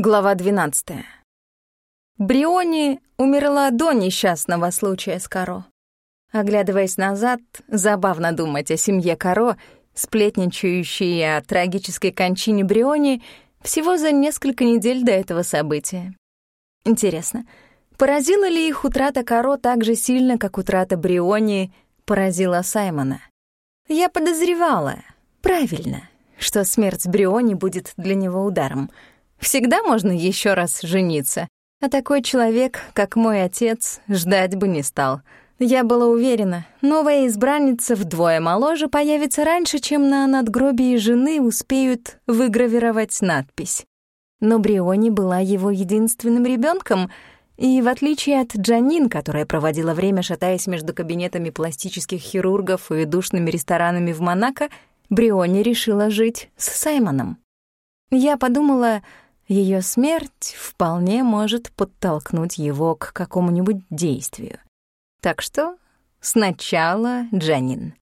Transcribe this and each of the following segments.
Глава 12. Бриони умерла до несчастного случая с Каро. Оглядываясь назад, забавно думать о семье Каро, сплетничающей о трагической кончине Бриони всего за несколько недель до этого события. Интересно, поразила ли их утрата Каро так же сильно, как утрата Бриони поразила Саймона? Я подозревала, правильно, что смерть Бриони будет для него ударом — Всегда можно еще раз жениться. А такой человек, как мой отец, ждать бы не стал. Я была уверена, новая избранница вдвое моложе появится раньше, чем на надгробии жены успеют выгравировать надпись. Но Бриони была его единственным ребенком, и в отличие от Джанин, которая проводила время, шатаясь между кабинетами пластических хирургов и душными ресторанами в Монако, Бриони решила жить с Саймоном. Я подумала, ее смерть вполне может подтолкнуть его к какому-нибудь действию. Так что сначала Джанин.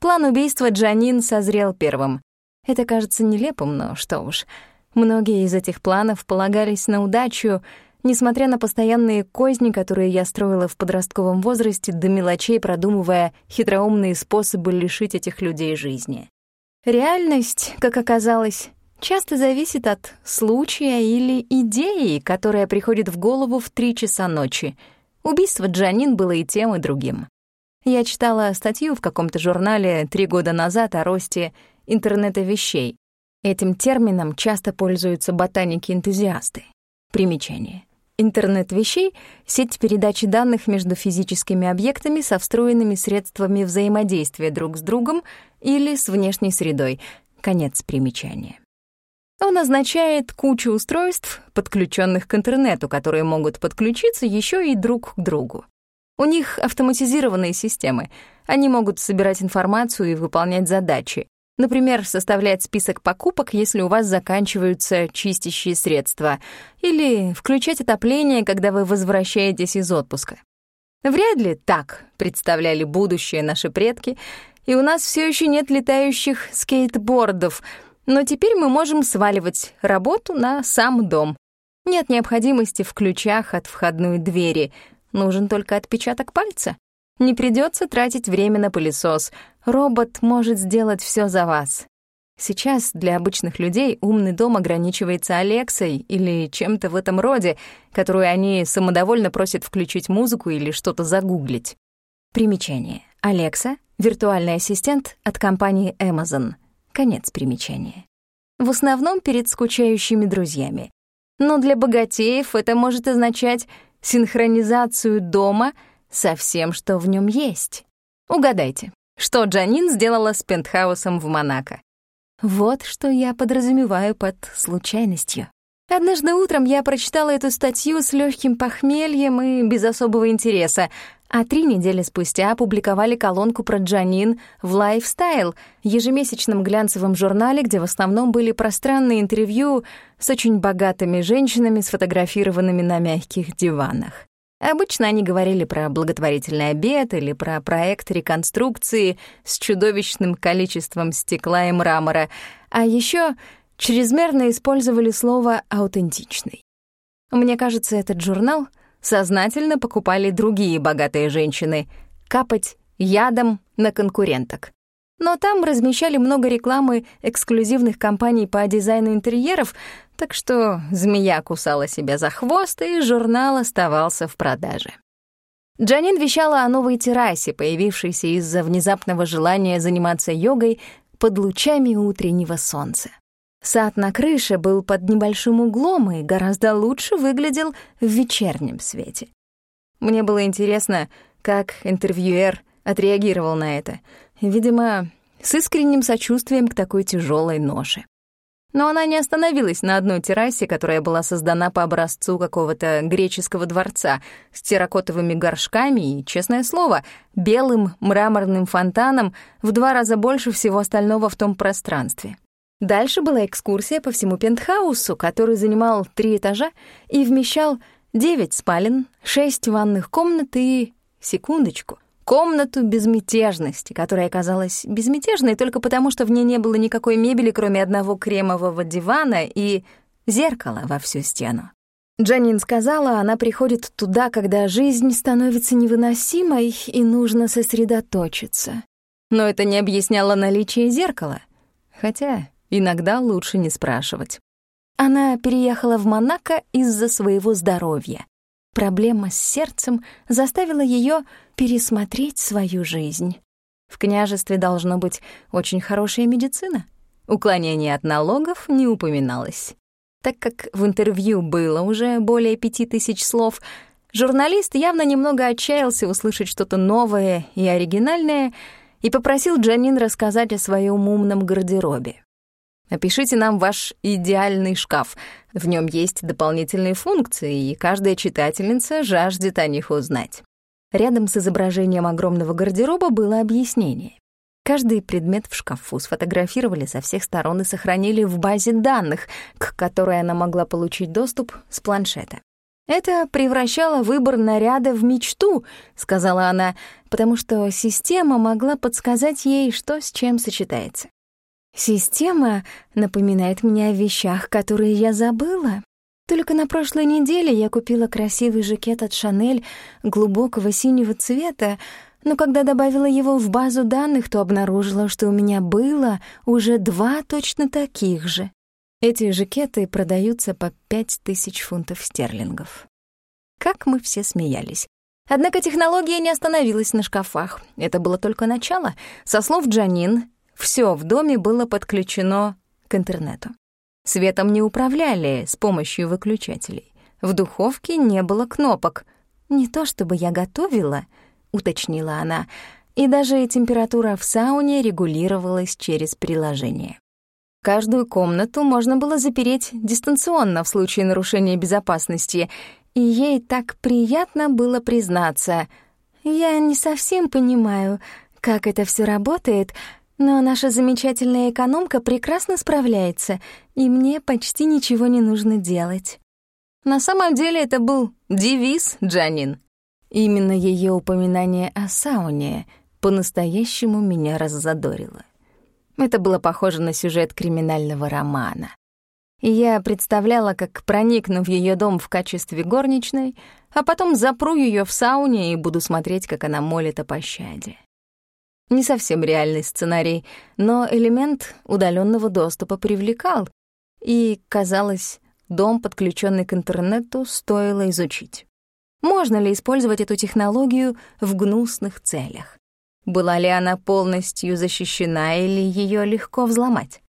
План убийства Джанин созрел первым. Это кажется нелепым, но что уж. Многие из этих планов полагались на удачу, несмотря на постоянные козни, которые я строила в подростковом возрасте, до мелочей продумывая хитроумные способы лишить этих людей жизни. Реальность, как оказалось, часто зависит от случая или идеи, которая приходит в голову в три часа ночи. Убийство Джанин было и тем, и другим. Я читала статью в каком-то журнале три года назад о росте интернета вещей. Этим термином часто пользуются ботаники-энтузиасты. Примечание. Интернет вещей — сеть передачи данных между физическими объектами со встроенными средствами взаимодействия друг с другом или с внешней средой. Конец примечания. Он означает кучу устройств, подключенных к интернету, которые могут подключиться еще и друг к другу. У них автоматизированные системы. Они могут собирать информацию и выполнять задачи. Например, составлять список покупок, если у вас заканчиваются чистящие средства, или включать отопление, когда вы возвращаетесь из отпуска. Вряд ли так представляли будущее наши предки, и у нас все еще нет летающих скейтбордов — но теперь мы можем сваливать работу на сам дом. Нет необходимости в ключах от входной двери. Нужен только отпечаток пальца. Не придется тратить время на пылесос. Робот может сделать все за вас. Сейчас для обычных людей умный дом ограничивается Алексой или чем-то в этом роде, которую они самодовольно просят включить музыку или что-то загуглить. Примечание. Алекса — виртуальный ассистент от компании Amazon — Конец примечания. В основном перед скучающими друзьями. Но для богатеев это может означать синхронизацию дома со всем, что в нем есть. Угадайте, что Джанин сделала с пентхаусом в Монако? Вот что я подразумеваю под случайностью. Однажды утром я прочитала эту статью с легким похмельем и без особого интереса, а три недели спустя опубликовали колонку про Джанин в Lifestyle, ежемесячном глянцевом журнале, где в основном были пространные интервью с очень богатыми женщинами, сфотографированными на мягких диванах. Обычно они говорили про благотворительный обед или про проект реконструкции с чудовищным количеством стекла и мрамора, а еще чрезмерно использовали слово «аутентичный». Мне кажется, этот журнал — сознательно покупали другие богатые женщины, капать ядом на конкуренток. Но там размещали много рекламы эксклюзивных компаний по дизайну интерьеров, так что змея кусала себя за хвост, и журнал оставался в продаже. Джанин вещала о новой террасе, появившейся из-за внезапного желания заниматься йогой под лучами утреннего солнца. Сад на крыше был под небольшим углом и гораздо лучше выглядел в вечернем свете. Мне было интересно, как интервьюер отреагировал на это. Видимо, с искренним сочувствием к такой тяжелой ноше. Но она не остановилась на одной террасе, которая была создана по образцу какого-то греческого дворца с терракотовыми горшками и, честное слово, белым мраморным фонтаном в два раза больше всего остального в том пространстве. Дальше была экскурсия по всему пентхаусу, который занимал три этажа и вмещал девять спален, шесть ванных комнат и... Секундочку. Комнату безмятежности, которая оказалась безмятежной только потому, что в ней не было никакой мебели, кроме одного кремового дивана и зеркало во всю стену. Джанин сказала, она приходит туда, когда жизнь становится невыносимой и нужно сосредоточиться. Но это не объясняло наличие зеркала. Хотя иногда лучше не спрашивать. Она переехала в Монако из-за своего здоровья. Проблема с сердцем заставила ее пересмотреть свою жизнь. В княжестве должно быть очень хорошая медицина. Уклонение от налогов не упоминалось. Так как в интервью было уже более пяти тысяч слов, журналист явно немного отчаялся услышать что-то новое и оригинальное и попросил Джанин рассказать о своем умном гардеробе. Опишите нам ваш идеальный шкаф. В нем есть дополнительные функции, и каждая читательница жаждет о них узнать. Рядом с изображением огромного гардероба было объяснение. Каждый предмет в шкафу сфотографировали со всех сторон и сохранили в базе данных, к которой она могла получить доступ с планшета. «Это превращало выбор наряда в мечту», — сказала она, потому что система могла подсказать ей, что с чем сочетается. Система напоминает мне о вещах, которые я забыла. Только на прошлой неделе я купила красивый жакет от Шанель глубокого синего цвета, но когда добавила его в базу данных, то обнаружила, что у меня было уже два точно таких же. Эти жакеты продаются по пять тысяч фунтов стерлингов. Как мы все смеялись. Однако технология не остановилась на шкафах. Это было только начало. Со слов Джанин, все в доме было подключено к интернету. Светом не управляли с помощью выключателей. В духовке не было кнопок. «Не то чтобы я готовила», — уточнила она, и даже температура в сауне регулировалась через приложение. Каждую комнату можно было запереть дистанционно в случае нарушения безопасности, и ей так приятно было признаться. «Я не совсем понимаю, как это все работает, но наша замечательная экономка прекрасно справляется, и мне почти ничего не нужно делать. На самом деле это был девиз Джанин. Именно ее упоминание о сауне по-настоящему меня раззадорило. Это было похоже на сюжет криминального романа. Я представляла, как проникну в ее дом в качестве горничной, а потом запру ее в сауне и буду смотреть, как она молит о пощаде. Не совсем реальный сценарий, но элемент удаленного доступа привлекал, и, казалось, дом, подключенный к интернету, стоило изучить. Можно ли использовать эту технологию в гнусных целях? Была ли она полностью защищена или ее легко взломать?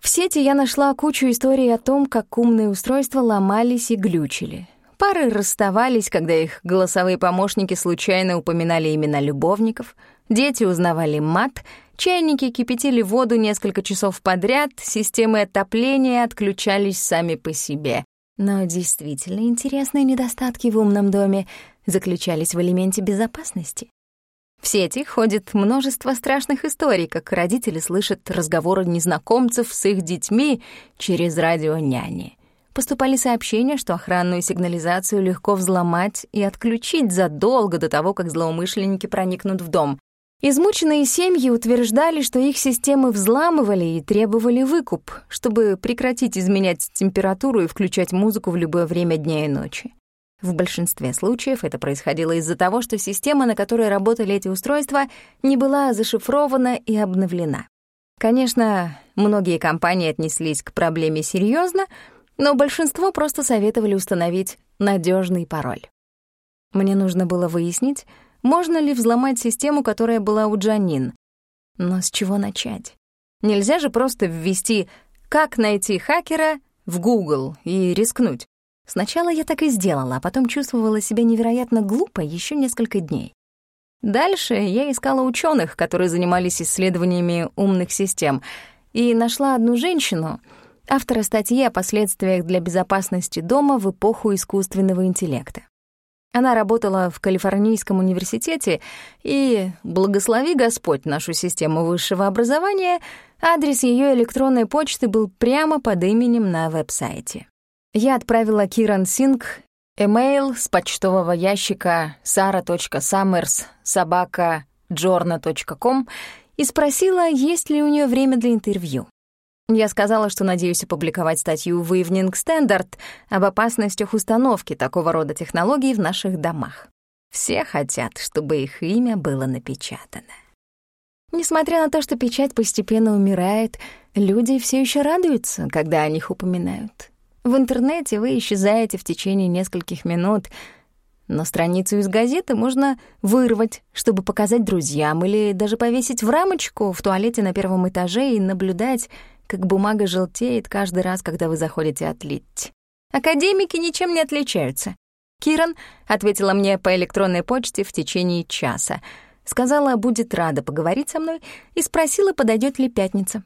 В сети я нашла кучу историй о том, как умные устройства ломались и глючили. Пары расставались, когда их голосовые помощники случайно упоминали имена любовников — Дети узнавали мат, чайники кипятили воду несколько часов подряд, системы отопления отключались сами по себе. Но действительно интересные недостатки в умном доме заключались в элементе безопасности. В сети ходит множество страшных историй, как родители слышат разговоры незнакомцев с их детьми через радио няни. Поступали сообщения, что охранную сигнализацию легко взломать и отключить задолго до того, как злоумышленники проникнут в дом. Измученные семьи утверждали, что их системы взламывали и требовали выкуп, чтобы прекратить изменять температуру и включать музыку в любое время дня и ночи. В большинстве случаев это происходило из-за того, что система, на которой работали эти устройства, не была зашифрована и обновлена. Конечно, многие компании отнеслись к проблеме серьезно, но большинство просто советовали установить надежный пароль. Мне нужно было выяснить, можно ли взломать систему, которая была у Джанин. Но с чего начать? Нельзя же просто ввести «как найти хакера» в Google и рискнуть. Сначала я так и сделала, а потом чувствовала себя невероятно глупо еще несколько дней. Дальше я искала ученых, которые занимались исследованиями умных систем, и нашла одну женщину, автора статьи о последствиях для безопасности дома в эпоху искусственного интеллекта. Она работала в Калифорнийском университете, и, благослови Господь нашу систему высшего образования, адрес ее электронной почты был прямо под именем на веб-сайте. Я отправила Киран Синг эмейл с почтового ящика sara.summers собака и спросила, есть ли у нее время для интервью. Я сказала, что надеюсь опубликовать статью в Evening Standard об опасностях установки такого рода технологий в наших домах. Все хотят, чтобы их имя было напечатано. Несмотря на то, что печать постепенно умирает, люди все еще радуются, когда о них упоминают. В интернете вы исчезаете в течение нескольких минут, но страницу из газеты можно вырвать, чтобы показать друзьям или даже повесить в рамочку в туалете на первом этаже и наблюдать, как бумага желтеет каждый раз, когда вы заходите отлить. Академики ничем не отличаются. Киран ответила мне по электронной почте в течение часа. Сказала, будет рада поговорить со мной и спросила, подойдет ли пятница.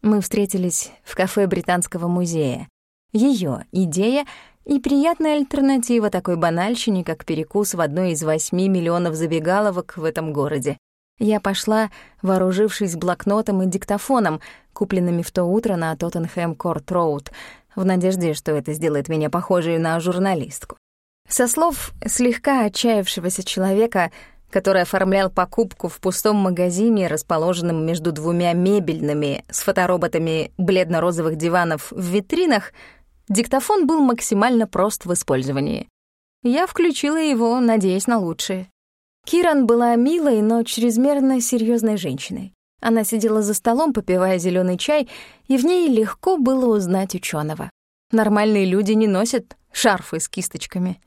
Мы встретились в кафе Британского музея. Ее идея и приятная альтернатива такой банальщине, как перекус в одной из восьми миллионов забегаловок в этом городе. Я пошла, вооружившись блокнотом и диктофоном, купленными в то утро на Тоттенхэм Корт Роуд, в надежде, что это сделает меня похожей на журналистку. Со слов слегка отчаявшегося человека, который оформлял покупку в пустом магазине, расположенном между двумя мебельными с фотороботами бледно-розовых диванов в витринах, диктофон был максимально прост в использовании. Я включила его, надеясь на лучшее. Киран была милой, но чрезмерно серьезной женщиной. Она сидела за столом, попивая зеленый чай, и в ней легко было узнать ученого. Нормальные люди не носят шарфы с кисточками.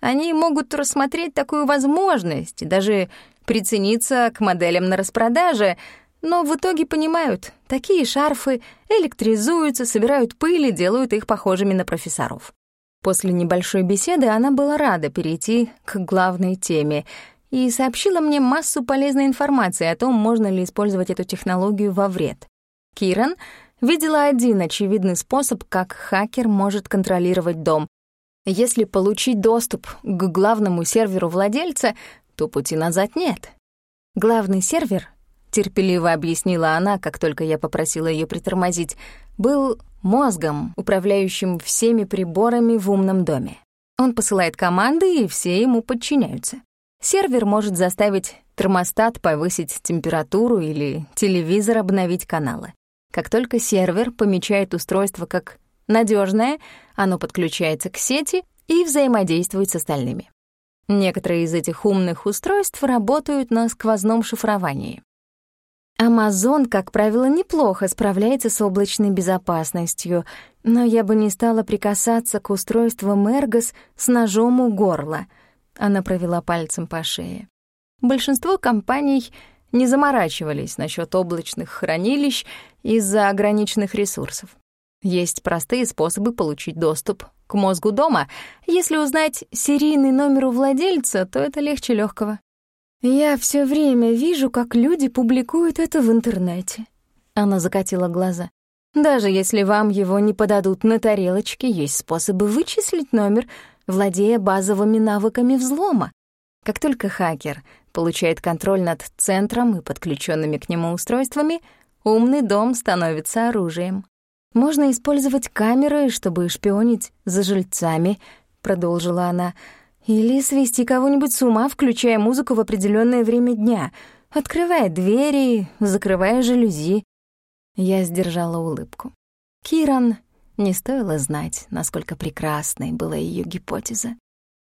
Они могут рассмотреть такую возможность даже прицениться к моделям на распродаже, но в итоге понимают, такие шарфы электризуются, собирают пыль и делают их похожими на профессоров. После небольшой беседы она была рада перейти к главной теме — и сообщила мне массу полезной информации о том, можно ли использовать эту технологию во вред. Киран видела один очевидный способ, как хакер может контролировать дом. Если получить доступ к главному серверу владельца, то пути назад нет. Главный сервер, терпеливо объяснила она, как только я попросила ее притормозить, был мозгом, управляющим всеми приборами в умном доме. Он посылает команды, и все ему подчиняются. Сервер может заставить термостат повысить температуру или телевизор обновить каналы. Как только сервер помечает устройство как надежное, оно подключается к сети и взаимодействует с остальными. Некоторые из этих умных устройств работают на сквозном шифровании. Amazon, как правило, неплохо справляется с облачной безопасностью, но я бы не стала прикасаться к устройствам Ergos с ножом у горла — она провела пальцем по шее. Большинство компаний не заморачивались насчет облачных хранилищ из-за ограниченных ресурсов. Есть простые способы получить доступ к мозгу дома. Если узнать серийный номер у владельца, то это легче легкого. Я все время вижу, как люди публикуют это в интернете. Она закатила глаза. Даже если вам его не подадут на тарелочке, есть способы вычислить номер — владея базовыми навыками взлома. Как только хакер получает контроль над центром и подключенными к нему устройствами, умный дом становится оружием. «Можно использовать камеры, чтобы шпионить за жильцами», — продолжила она, «или свести кого-нибудь с ума, включая музыку в определенное время дня, открывая двери, закрывая жалюзи». Я сдержала улыбку. Киран не стоило знать, насколько прекрасной была ее гипотеза.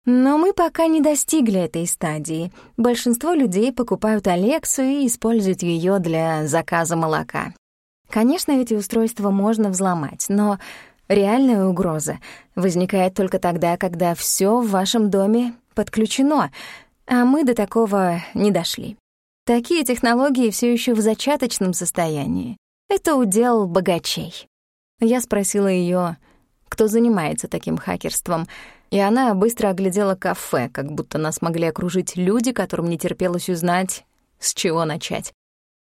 Но мы пока не достигли этой стадии. Большинство людей покупают Алексу и используют ее для заказа молока. Конечно, эти устройства можно взломать, но реальная угроза возникает только тогда, когда все в вашем доме подключено, а мы до такого не дошли. Такие технологии все еще в зачаточном состоянии. Это удел богачей. Я спросила ее, кто занимается таким хакерством, и она быстро оглядела кафе, как будто нас могли окружить люди, которым не терпелось узнать, с чего начать.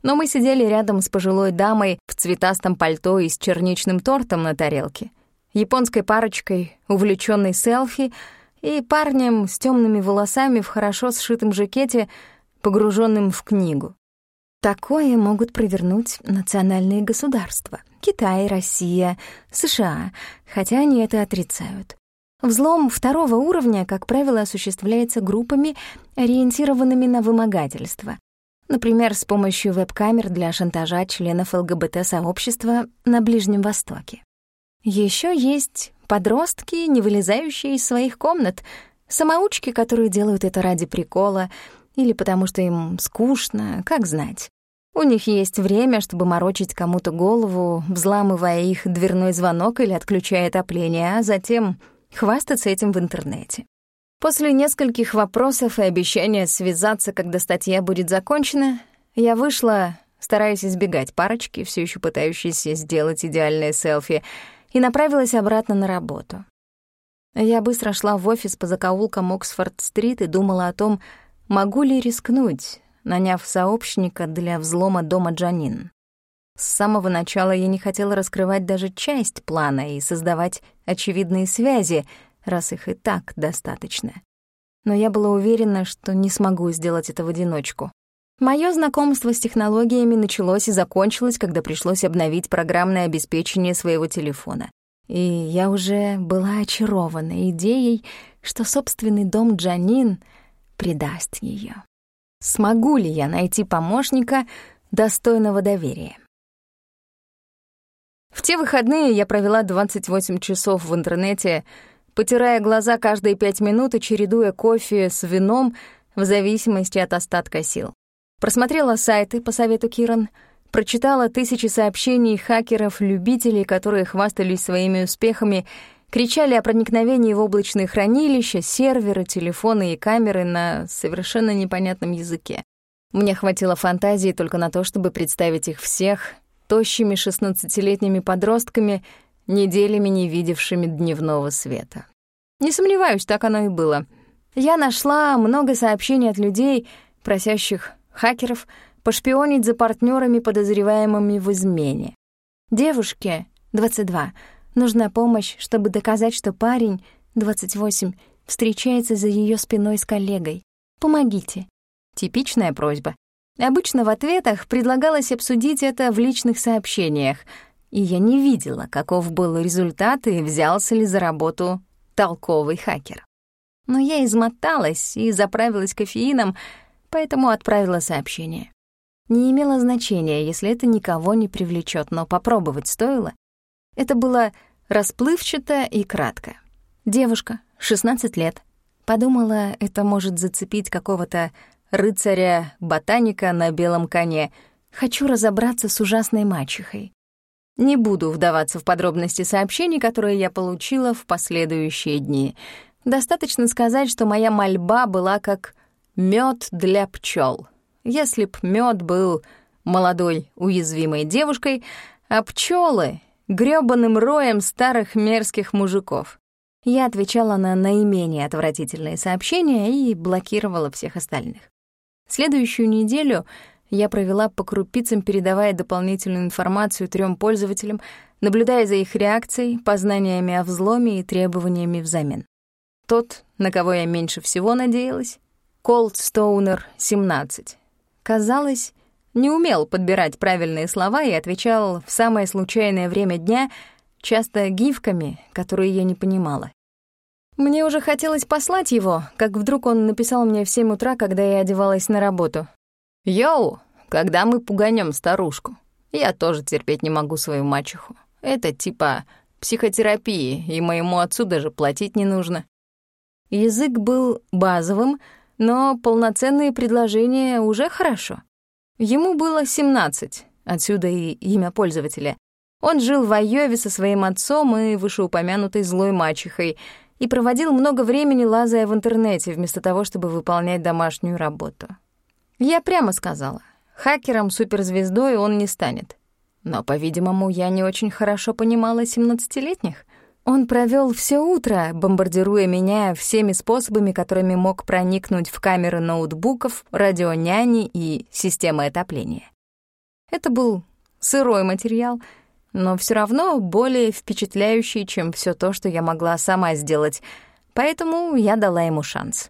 Но мы сидели рядом с пожилой дамой в цветастом пальто и с черничным тортом на тарелке, японской парочкой, увлечённой селфи, и парнем с темными волосами в хорошо сшитом жакете, погруженным в книгу. Такое могут провернуть национальные государства. Китай, Россия, США, хотя они это отрицают. Взлом второго уровня, как правило, осуществляется группами, ориентированными на вымогательство. Например, с помощью веб-камер для шантажа членов ЛГБТ-сообщества на Ближнем Востоке. Еще есть подростки, не вылезающие из своих комнат, самоучки, которые делают это ради прикола или потому что им скучно, как знать. У них есть время, чтобы морочить кому-то голову, взламывая их дверной звонок или отключая отопление, а затем хвастаться этим в интернете. После нескольких вопросов и обещания связаться, когда статья будет закончена, я вышла, стараясь избегать парочки, все еще пытающейся сделать идеальное селфи, и направилась обратно на работу. Я быстро шла в офис по закоулкам Оксфорд-стрит и думала о том, могу ли рискнуть, наняв сообщника для взлома дома Джанин. С самого начала я не хотела раскрывать даже часть плана и создавать очевидные связи — раз их и так достаточно. Но я была уверена, что не смогу сделать это в одиночку. Моё знакомство с технологиями началось и закончилось, когда пришлось обновить программное обеспечение своего телефона. И я уже была очарована идеей, что собственный дом Джанин предаст её. Смогу ли я найти помощника, достойного доверия? В те выходные я провела 28 часов в интернете, потирая глаза каждые пять минут и чередуя кофе с вином в зависимости от остатка сил. Просмотрела сайты по совету Киран, прочитала тысячи сообщений хакеров-любителей, которые хвастались своими успехами, кричали о проникновении в облачные хранилища, серверы, телефоны и камеры на совершенно непонятном языке. Мне хватило фантазии только на то, чтобы представить их всех тощими шестнадцатилетними подростками, неделями не видевшими дневного света. Не сомневаюсь, так оно и было. Я нашла много сообщений от людей, просящих хакеров пошпионить за партнерами, подозреваемыми в измене. Девушке, 22, нужна помощь, чтобы доказать, что парень, 28, встречается за ее спиной с коллегой. Помогите. Типичная просьба. Обычно в ответах предлагалось обсудить это в личных сообщениях — и я не видела, каков был результат и взялся ли за работу толковый хакер. Но я измоталась и заправилась кофеином, поэтому отправила сообщение. Не имело значения, если это никого не привлечет, но попробовать стоило. Это было расплывчато и кратко. Девушка, 16 лет. Подумала, это может зацепить какого-то рыцаря-ботаника на белом коне. Хочу разобраться с ужасной мачехой. Не буду вдаваться в подробности сообщений, которые я получила в последующие дни. Достаточно сказать, что моя мольба была как мед для пчел. Если б мед был молодой уязвимой девушкой, а пчелы грёбаным роем старых мерзких мужиков. Я отвечала на наименее отвратительные сообщения и блокировала всех остальных. Следующую неделю я провела по крупицам, передавая дополнительную информацию трем пользователям, наблюдая за их реакцией, познаниями о взломе и требованиями взамен. Тот, на кого я меньше всего надеялась, Cold Stoner 17, казалось, не умел подбирать правильные слова и отвечал в самое случайное время дня, часто гифками, которые я не понимала. Мне уже хотелось послать его, как вдруг он написал мне в 7 утра, когда я одевалась на работу. «Йоу, когда мы пуганем старушку? Я тоже терпеть не могу свою мачеху. Это типа психотерапии, и моему отцу даже платить не нужно». Язык был базовым, но полноценные предложения уже хорошо. Ему было 17, отсюда и имя пользователя. Он жил в Айове со своим отцом и вышеупомянутой злой мачехой и проводил много времени, лазая в интернете, вместо того, чтобы выполнять домашнюю работу. Я прямо сказала, хакером-суперзвездой он не станет. Но, по-видимому, я не очень хорошо понимала семнадцатилетних. Он провел все утро, бомбардируя меня всеми способами, которыми мог проникнуть в камеры ноутбуков, радионяни и системы отопления. Это был сырой материал, но все равно более впечатляющий, чем все то, что я могла сама сделать, поэтому я дала ему шанс.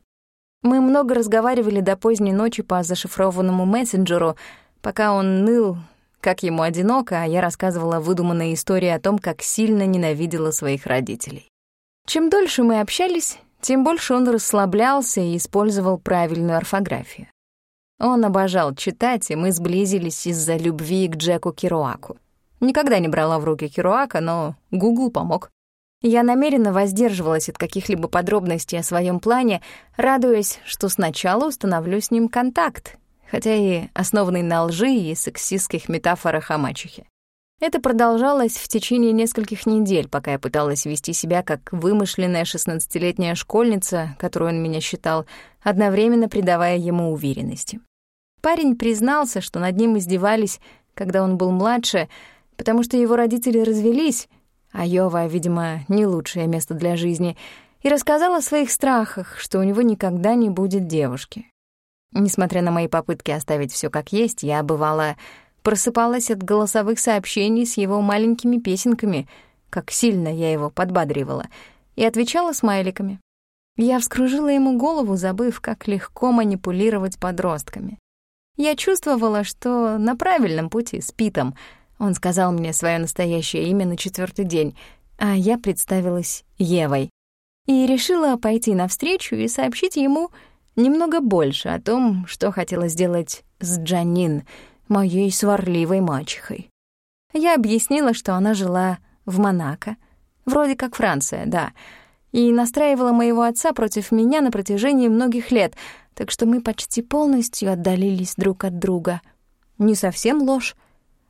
Мы много разговаривали до поздней ночи по зашифрованному мессенджеру, пока он ныл, как ему одиноко, а я рассказывала выдуманные истории о том, как сильно ненавидела своих родителей. Чем дольше мы общались, тем больше он расслаблялся и использовал правильную орфографию. Он обожал читать, и мы сблизились из-за любви к Джеку Керуаку. Никогда не брала в руки Керуака, но Гугл помог. Я намеренно воздерживалась от каких-либо подробностей о своем плане, радуясь, что сначала установлю с ним контакт, хотя и основанный на лжи и сексистских метафорах о мачехе. Это продолжалось в течение нескольких недель, пока я пыталась вести себя как вымышленная шестнадцатилетняя школьница, которую он меня считал, одновременно придавая ему уверенности. Парень признался, что над ним издевались, когда он был младше, потому что его родители развелись, а Йова, видимо, не лучшее место для жизни, и рассказал о своих страхах, что у него никогда не будет девушки. Несмотря на мои попытки оставить все как есть, я, бывала, просыпалась от голосовых сообщений с его маленькими песенками, как сильно я его подбадривала, и отвечала смайликами. Я вскружила ему голову, забыв, как легко манипулировать подростками. Я чувствовала, что на правильном пути с Питом. Он сказал мне свое настоящее имя на четвертый день, а я представилась Евой. И решила пойти навстречу и сообщить ему немного больше о том, что хотела сделать с Джанин, моей сварливой мачехой. Я объяснила, что она жила в Монако, вроде как Франция, да, и настраивала моего отца против меня на протяжении многих лет, так что мы почти полностью отдалились друг от друга. Не совсем ложь.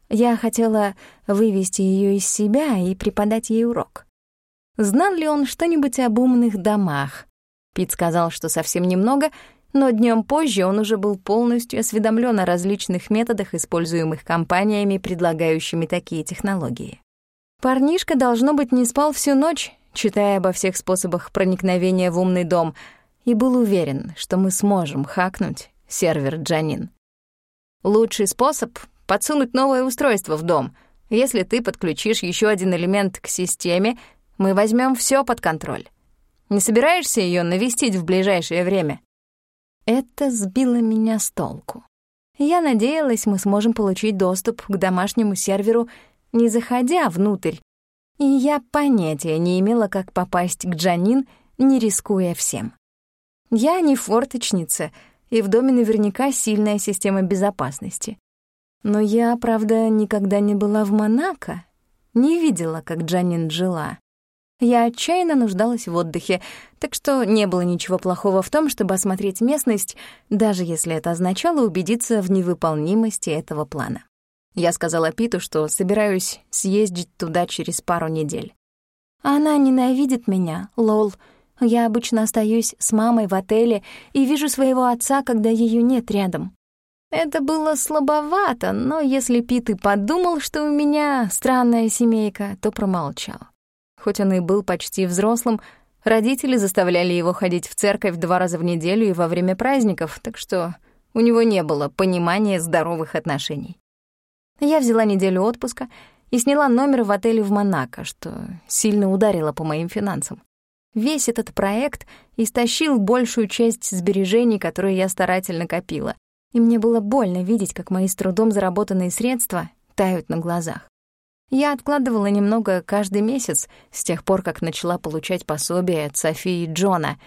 Я хотела вывести ее из себя и преподать ей урок. Знал ли он что-нибудь об умных домах? Пит сказал, что совсем немного, но днем позже он уже был полностью осведомлен о различных методах, используемых компаниями, предлагающими такие технологии. Парнишка, должно быть, не спал всю ночь, читая обо всех способах проникновения в умный дом, и был уверен, что мы сможем хакнуть сервер Джанин. Лучший способ — подсунуть новое устройство в дом. Если ты подключишь еще один элемент к системе, мы возьмем все под контроль. Не собираешься ее навестить в ближайшее время? Это сбило меня с толку. Я надеялась, мы сможем получить доступ к домашнему серверу, не заходя внутрь. И я понятия не имела, как попасть к Джанин, не рискуя всем. Я не форточница, и в доме наверняка сильная система безопасности. Но я, правда, никогда не была в Монако, не видела, как Джанин жила. Я отчаянно нуждалась в отдыхе, так что не было ничего плохого в том, чтобы осмотреть местность, даже если это означало убедиться в невыполнимости этого плана. Я сказала Питу, что собираюсь съездить туда через пару недель. «Она ненавидит меня, лол. Я обычно остаюсь с мамой в отеле и вижу своего отца, когда ее нет рядом». Это было слабовато, но если Пит и подумал, что у меня странная семейка, то промолчал. Хоть он и был почти взрослым, родители заставляли его ходить в церковь два раза в неделю и во время праздников, так что у него не было понимания здоровых отношений. Я взяла неделю отпуска и сняла номер в отеле в Монако, что сильно ударило по моим финансам. Весь этот проект истощил большую часть сбережений, которые я старательно копила, и мне было больно видеть, как мои с трудом заработанные средства тают на глазах. Я откладывала немного каждый месяц с тех пор, как начала получать пособие от Софии и Джона.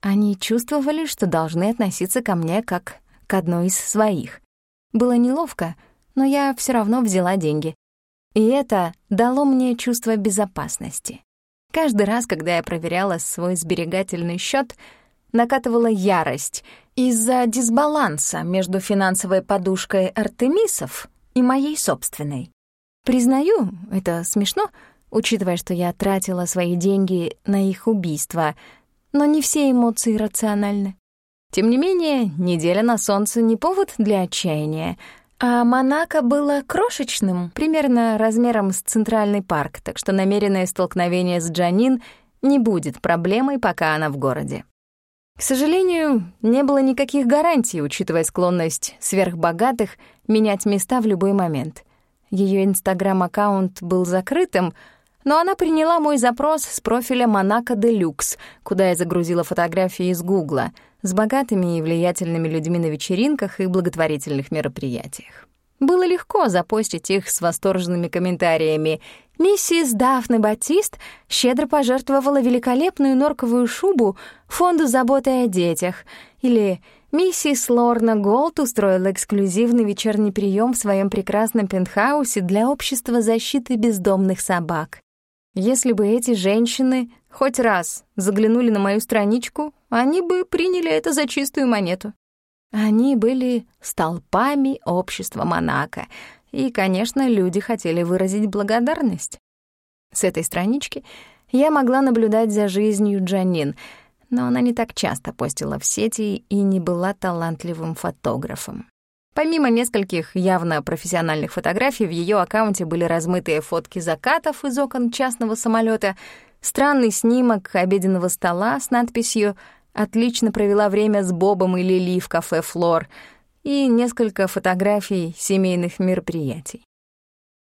Они чувствовали, что должны относиться ко мне как к одной из своих. Было неловко, но я все равно взяла деньги. И это дало мне чувство безопасности. Каждый раз, когда я проверяла свой сберегательный счет, накатывала ярость из-за дисбаланса между финансовой подушкой Артемисов и моей собственной. Признаю, это смешно, учитывая, что я тратила свои деньги на их убийство, но не все эмоции рациональны. Тем не менее, неделя на солнце не повод для отчаяния, а Монако было крошечным, примерно размером с Центральный парк, так что намеренное столкновение с Джанин не будет проблемой, пока она в городе. К сожалению, не было никаких гарантий, учитывая склонность сверхбогатых менять места в любой момент. Ее инстаграм-аккаунт был закрытым, но она приняла мой запрос с профиля Монако де Люкс, куда я загрузила фотографии из Гугла с богатыми и влиятельными людьми на вечеринках и благотворительных мероприятиях. Было легко запостить их с восторженными комментариями. Миссис Дафны Батист щедро пожертвовала великолепную норковую шубу фонду заботы о детях. Или миссис Лорна Голд устроила эксклюзивный вечерний прием в своем прекрасном пентхаусе для общества защиты бездомных собак. Если бы эти женщины хоть раз заглянули на мою страничку, они бы приняли это за чистую монету. Они были столпами общества Монако, и, конечно, люди хотели выразить благодарность. С этой странички я могла наблюдать за жизнью Джанин, но она не так часто постила в сети и не была талантливым фотографом. Помимо нескольких явно профессиональных фотографий, в ее аккаунте были размытые фотки закатов из окон частного самолета, странный снимок обеденного стола с надписью «Отлично провела время с Бобом и Лили в кафе «Флор» и несколько фотографий семейных мероприятий.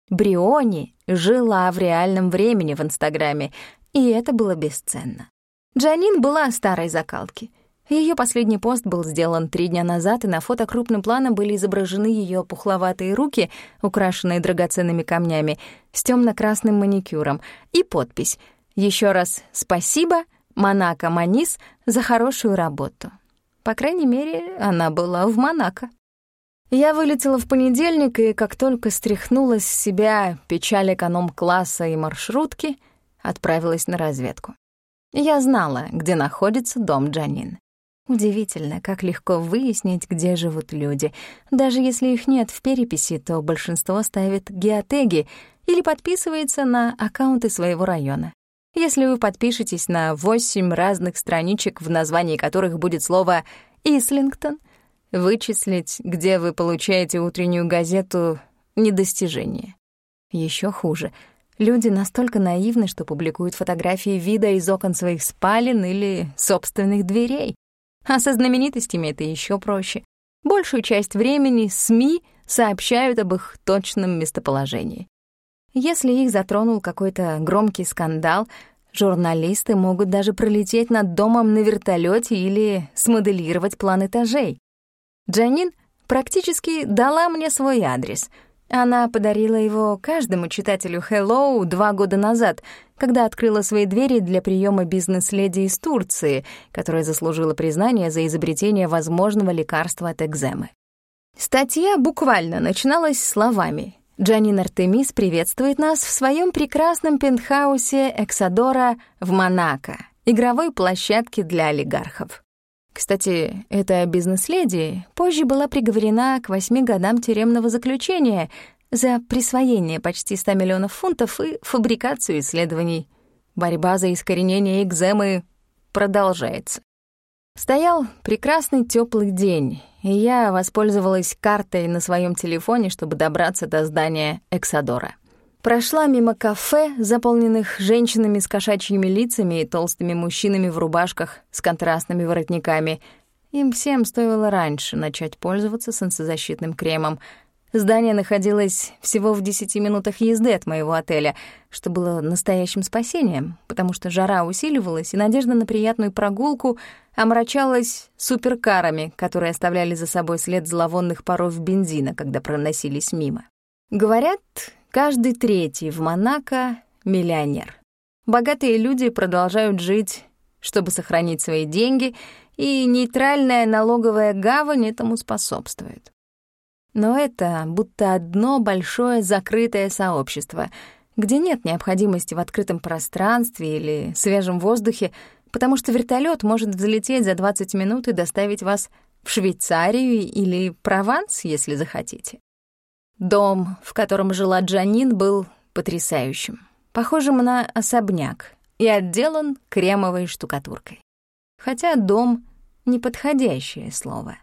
Бриони жила в реальном времени в Инстаграме, и это было бесценно. Джанин была старой закалки. Ее последний пост был сделан три дня назад, и на фото крупным планом были изображены ее пухловатые руки, украшенные драгоценными камнями, с темно красным маникюром, и подпись Еще раз спасибо, Монако Манис, за хорошую работу». По крайней мере, она была в Монако. Я вылетела в понедельник, и как только стряхнула с себя печаль эконом-класса и маршрутки, отправилась на разведку. Я знала, где находится дом Джанин. Удивительно, как легко выяснить, где живут люди. Даже если их нет в переписи, то большинство ставит геотеги или подписывается на аккаунты своего района. Если вы подпишетесь на восемь разных страничек, в названии которых будет слово «Ислингтон», вычислить, где вы получаете утреннюю газету — недостижение. Еще хуже — Люди настолько наивны, что публикуют фотографии вида из окон своих спален или собственных дверей. А со знаменитостями это еще проще. Большую часть времени СМИ сообщают об их точном местоположении. Если их затронул какой-то громкий скандал, журналисты могут даже пролететь над домом на вертолете или смоделировать план этажей. Джанин практически дала мне свой адрес — она подарила его каждому читателю Hello два года назад, когда открыла свои двери для приема бизнес-леди из Турции, которая заслужила признание за изобретение возможного лекарства от экземы. Статья буквально начиналась словами «Джанин Артемис приветствует нас в своем прекрасном пентхаусе Эксадора в Монако, игровой площадке для олигархов». Кстати, эта бизнес-леди позже была приговорена к восьми годам тюремного заключения за присвоение почти 100 миллионов фунтов и фабрикацию исследований. Борьба за искоренение экземы продолжается. Стоял прекрасный теплый день, и я воспользовалась картой на своем телефоне, чтобы добраться до здания Эксадора. Прошла мимо кафе, заполненных женщинами с кошачьими лицами и толстыми мужчинами в рубашках с контрастными воротниками. Им всем стоило раньше начать пользоваться солнцезащитным кремом. Здание находилось всего в десяти минутах езды от моего отеля, что было настоящим спасением, потому что жара усиливалась, и надежда на приятную прогулку омрачалась суперкарами, которые оставляли за собой след зловонных паров бензина, когда проносились мимо. Говорят, Каждый третий в Монако — миллионер. Богатые люди продолжают жить, чтобы сохранить свои деньги, и нейтральная налоговая гавань этому способствует. Но это будто одно большое закрытое сообщество, где нет необходимости в открытом пространстве или свежем воздухе, потому что вертолет может взлететь за 20 минут и доставить вас в Швейцарию или Прованс, если захотите. Дом, в котором жила Джанин, был потрясающим, похожим на особняк и отделан кремовой штукатуркой. Хотя дом — неподходящее слово.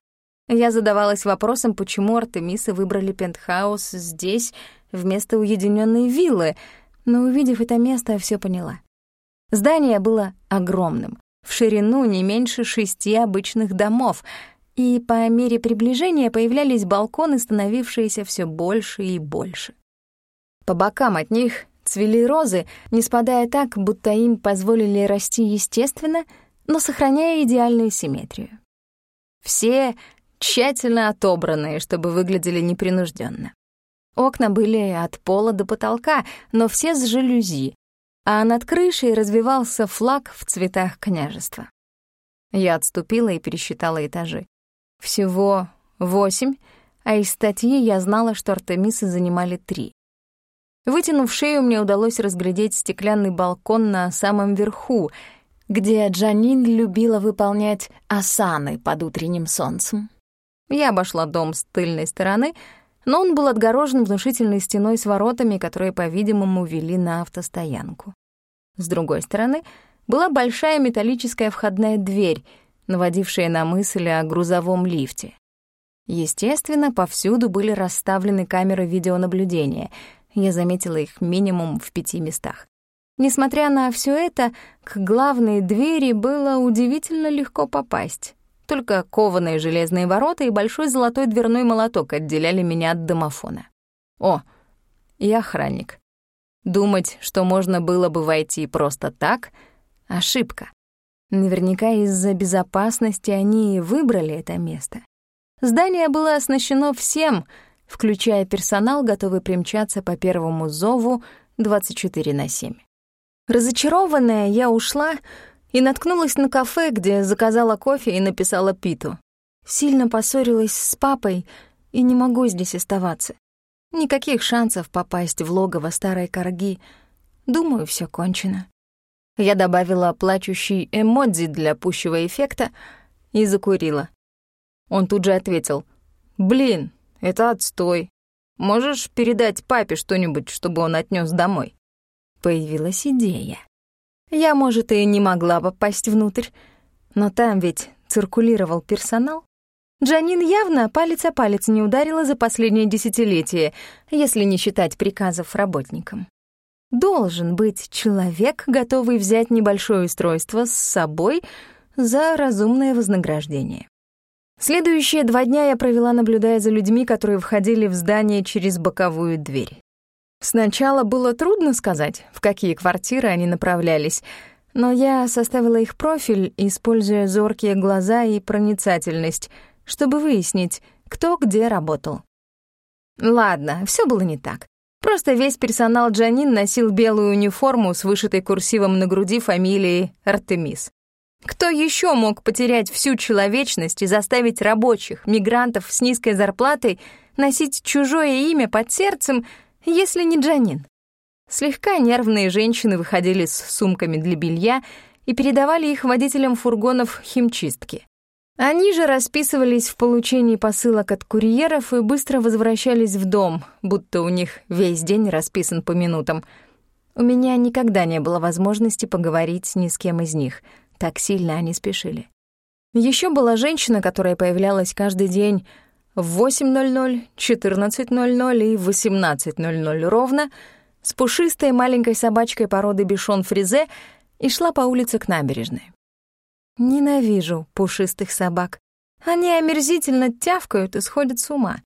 Я задавалась вопросом, почему Артемисы выбрали пентхаус здесь вместо уединенной виллы, но, увидев это место, я все поняла. Здание было огромным, в ширину не меньше шести обычных домов, и по мере приближения появлялись балконы, становившиеся все больше и больше. По бокам от них цвели розы, не спадая так, будто им позволили расти естественно, но сохраняя идеальную симметрию. Все тщательно отобранные, чтобы выглядели непринужденно. Окна были от пола до потолка, но все с жалюзи, а над крышей развивался флаг в цветах княжества. Я отступила и пересчитала этажи. Всего восемь, а из статьи я знала, что Артемисы занимали три. Вытянув шею, мне удалось разглядеть стеклянный балкон на самом верху, где Джанин любила выполнять асаны под утренним солнцем. Я обошла дом с тыльной стороны, но он был отгорожен внушительной стеной с воротами, которые, по-видимому, вели на автостоянку. С другой стороны была большая металлическая входная дверь, наводившая на мысль о грузовом лифте. Естественно, повсюду были расставлены камеры видеонаблюдения. Я заметила их минимум в пяти местах. Несмотря на все это, к главной двери было удивительно легко попасть. Только кованые железные ворота и большой золотой дверной молоток отделяли меня от домофона. О, и охранник. Думать, что можно было бы войти просто так — ошибка. Наверняка из-за безопасности они и выбрали это место. Здание было оснащено всем, включая персонал, готовый примчаться по первому зову 24 на 7. Разочарованная, я ушла и наткнулась на кафе, где заказала кофе и написала Питу. Сильно поссорилась с папой и не могу здесь оставаться. Никаких шансов попасть в логово старой корги. Думаю, все кончено. Я добавила плачущий эмодзи для пущего эффекта и закурила. Он тут же ответил. «Блин, это отстой. Можешь передать папе что-нибудь, чтобы он отнес домой?» Появилась идея. Я, может, и не могла попасть внутрь, но там ведь циркулировал персонал. Джанин явно палец о палец не ударила за последнее десятилетие, если не считать приказов работникам. Должен быть человек, готовый взять небольшое устройство с собой за разумное вознаграждение. Следующие два дня я провела, наблюдая за людьми, которые входили в здание через боковую дверь. Сначала было трудно сказать, в какие квартиры они направлялись, но я составила их профиль, используя зоркие глаза и проницательность — чтобы выяснить, кто где работал. Ладно, все было не так. Просто весь персонал Джанин носил белую униформу с вышитой курсивом на груди фамилией Артемис. Кто еще мог потерять всю человечность и заставить рабочих, мигрантов с низкой зарплатой носить чужое имя под сердцем, если не Джанин? Слегка нервные женщины выходили с сумками для белья и передавали их водителям фургонов химчистки. Они же расписывались в получении посылок от курьеров и быстро возвращались в дом, будто у них весь день расписан по минутам. У меня никогда не было возможности поговорить ни с кем из них, так сильно они спешили. Еще была женщина, которая появлялась каждый день в 8.00, 14.00 и 18.00 ровно, с пушистой маленькой собачкой породы бишон-фризе и шла по улице к набережной. Ненавижу пушистых собак. Они омерзительно тявкают и сходят с ума.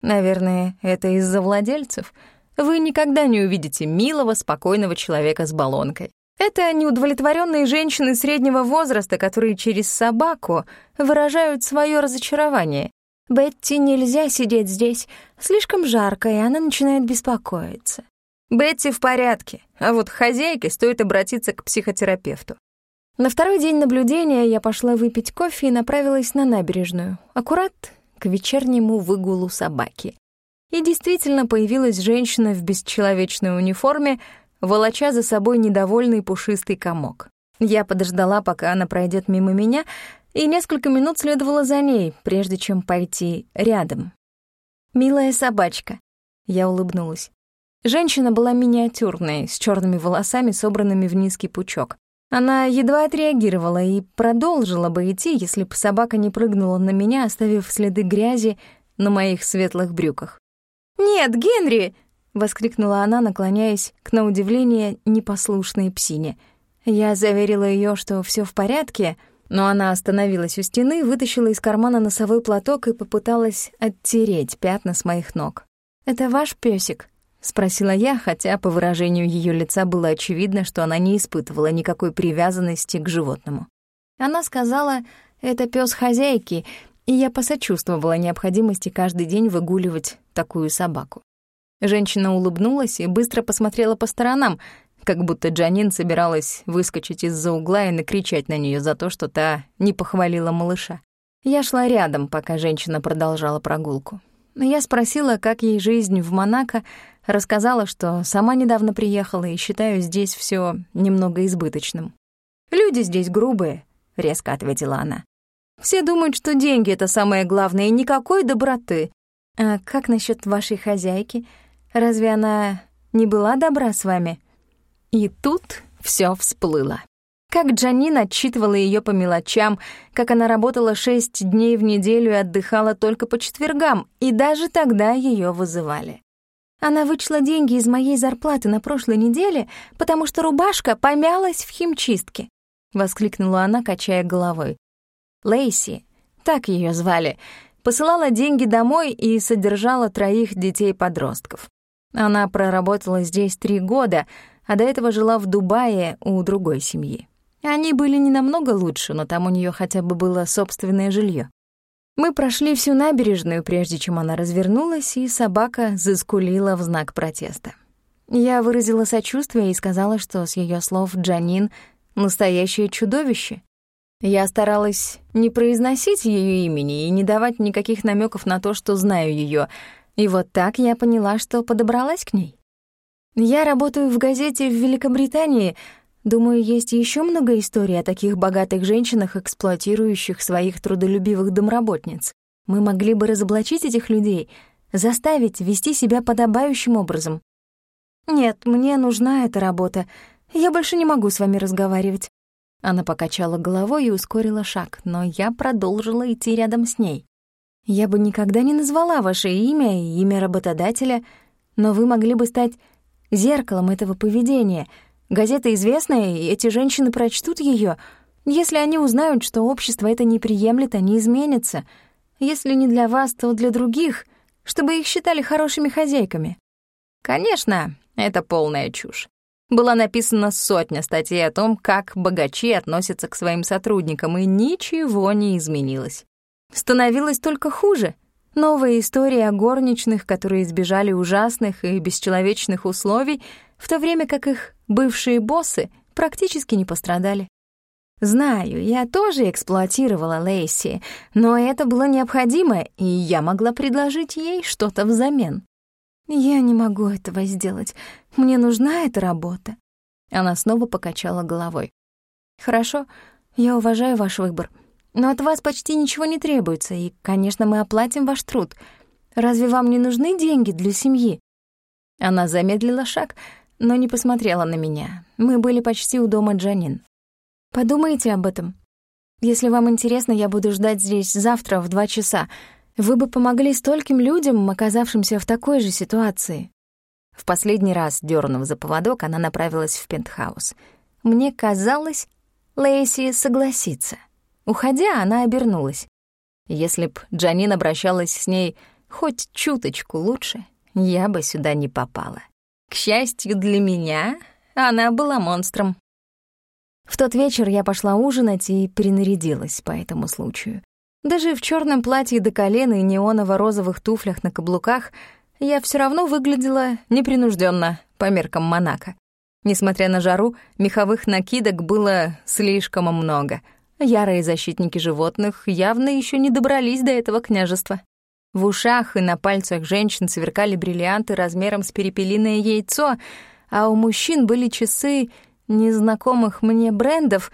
Наверное, это из-за владельцев. Вы никогда не увидите милого, спокойного человека с баллонкой. Это неудовлетворенные женщины среднего возраста, которые через собаку выражают свое разочарование. Бетти нельзя сидеть здесь, слишком жарко, и она начинает беспокоиться. Бетти в порядке, а вот хозяйке стоит обратиться к психотерапевту. На второй день наблюдения я пошла выпить кофе и направилась на набережную, аккурат к вечернему выгулу собаки. И действительно появилась женщина в бесчеловечной униформе, волоча за собой недовольный пушистый комок. Я подождала, пока она пройдет мимо меня, и несколько минут следовала за ней, прежде чем пойти рядом. «Милая собачка», — я улыбнулась. Женщина была миниатюрной, с черными волосами, собранными в низкий пучок. Она едва отреагировала и продолжила бы идти, если бы собака не прыгнула на меня, оставив следы грязи на моих светлых брюках. «Нет, Генри!» — воскликнула она, наклоняясь к, на удивление, непослушной псине. Я заверила ее, что все в порядке, но она остановилась у стены, вытащила из кармана носовой платок и попыталась оттереть пятна с моих ног. «Это ваш песик? — спросила я, хотя по выражению ее лица было очевидно, что она не испытывала никакой привязанности к животному. Она сказала, это пес хозяйки, и я посочувствовала необходимости каждый день выгуливать такую собаку. Женщина улыбнулась и быстро посмотрела по сторонам, как будто Джанин собиралась выскочить из-за угла и накричать на нее за то, что та не похвалила малыша. Я шла рядом, пока женщина продолжала прогулку. Я спросила, как ей жизнь в Монако, рассказала, что сама недавно приехала и считаю здесь все немного избыточным. «Люди здесь грубые», — резко ответила она. «Все думают, что деньги — это самое главное, и никакой доброты. А как насчет вашей хозяйки? Разве она не была добра с вами?» И тут все всплыло. Как Джанин отчитывала ее по мелочам, как она работала шесть дней в неделю и отдыхала только по четвергам, и даже тогда ее вызывали. Она вычла деньги из моей зарплаты на прошлой неделе, потому что рубашка помялась в химчистке. Воскликнула она, качая головой. Лейси, так ее звали, посылала деньги домой и содержала троих детей-подростков. Она проработала здесь три года, а до этого жила в Дубае у другой семьи. Они были не намного лучше, но там у нее хотя бы было собственное жилье. Мы прошли всю набережную, прежде чем она развернулась, и собака заскулила в знак протеста. Я выразила сочувствие и сказала, что с ее слов Джанин — настоящее чудовище. Я старалась не произносить ее имени и не давать никаких намеков на то, что знаю ее, и вот так я поняла, что подобралась к ней. Я работаю в газете в Великобритании — Думаю, есть еще много историй о таких богатых женщинах, эксплуатирующих своих трудолюбивых домработниц. Мы могли бы разоблачить этих людей, заставить вести себя подобающим образом. Нет, мне нужна эта работа. Я больше не могу с вами разговаривать. Она покачала головой и ускорила шаг, но я продолжила идти рядом с ней. Я бы никогда не назвала ваше имя и имя работодателя, но вы могли бы стать зеркалом этого поведения — Газета известная, и эти женщины прочтут ее. Если они узнают, что общество это не приемлет, они изменятся. Если не для вас, то для других, чтобы их считали хорошими хозяйками. Конечно, это полная чушь. Была написана сотня статей о том, как богачи относятся к своим сотрудникам, и ничего не изменилось. Становилось только хуже. Новые истории о горничных, которые избежали ужасных и бесчеловечных условий, в то время как их бывшие боссы практически не пострадали. Знаю, я тоже эксплуатировала Лейси, но это было необходимо, и я могла предложить ей что-то взамен. Я не могу этого сделать. Мне нужна эта работа. Она снова покачала головой. Хорошо, я уважаю ваш выбор. Но от вас почти ничего не требуется, и, конечно, мы оплатим ваш труд. Разве вам не нужны деньги для семьи? Она замедлила шаг, но не посмотрела на меня. Мы были почти у дома Джанин. «Подумайте об этом. Если вам интересно, я буду ждать здесь завтра в два часа. Вы бы помогли стольким людям, оказавшимся в такой же ситуации». В последний раз, дернув за поводок, она направилась в пентхаус. Мне казалось, Лейси согласится. Уходя, она обернулась. Если б Джанин обращалась с ней хоть чуточку лучше, я бы сюда не попала. К счастью для меня, она была монстром. В тот вечер я пошла ужинать и принарядилась по этому случаю. Даже в черном платье до колена и неоново-розовых туфлях на каблуках я все равно выглядела непринужденно по меркам Монако. Несмотря на жару, меховых накидок было слишком много. Ярые защитники животных явно еще не добрались до этого княжества. В ушах и на пальцах женщин сверкали бриллианты размером с перепелиное яйцо, а у мужчин были часы незнакомых мне брендов,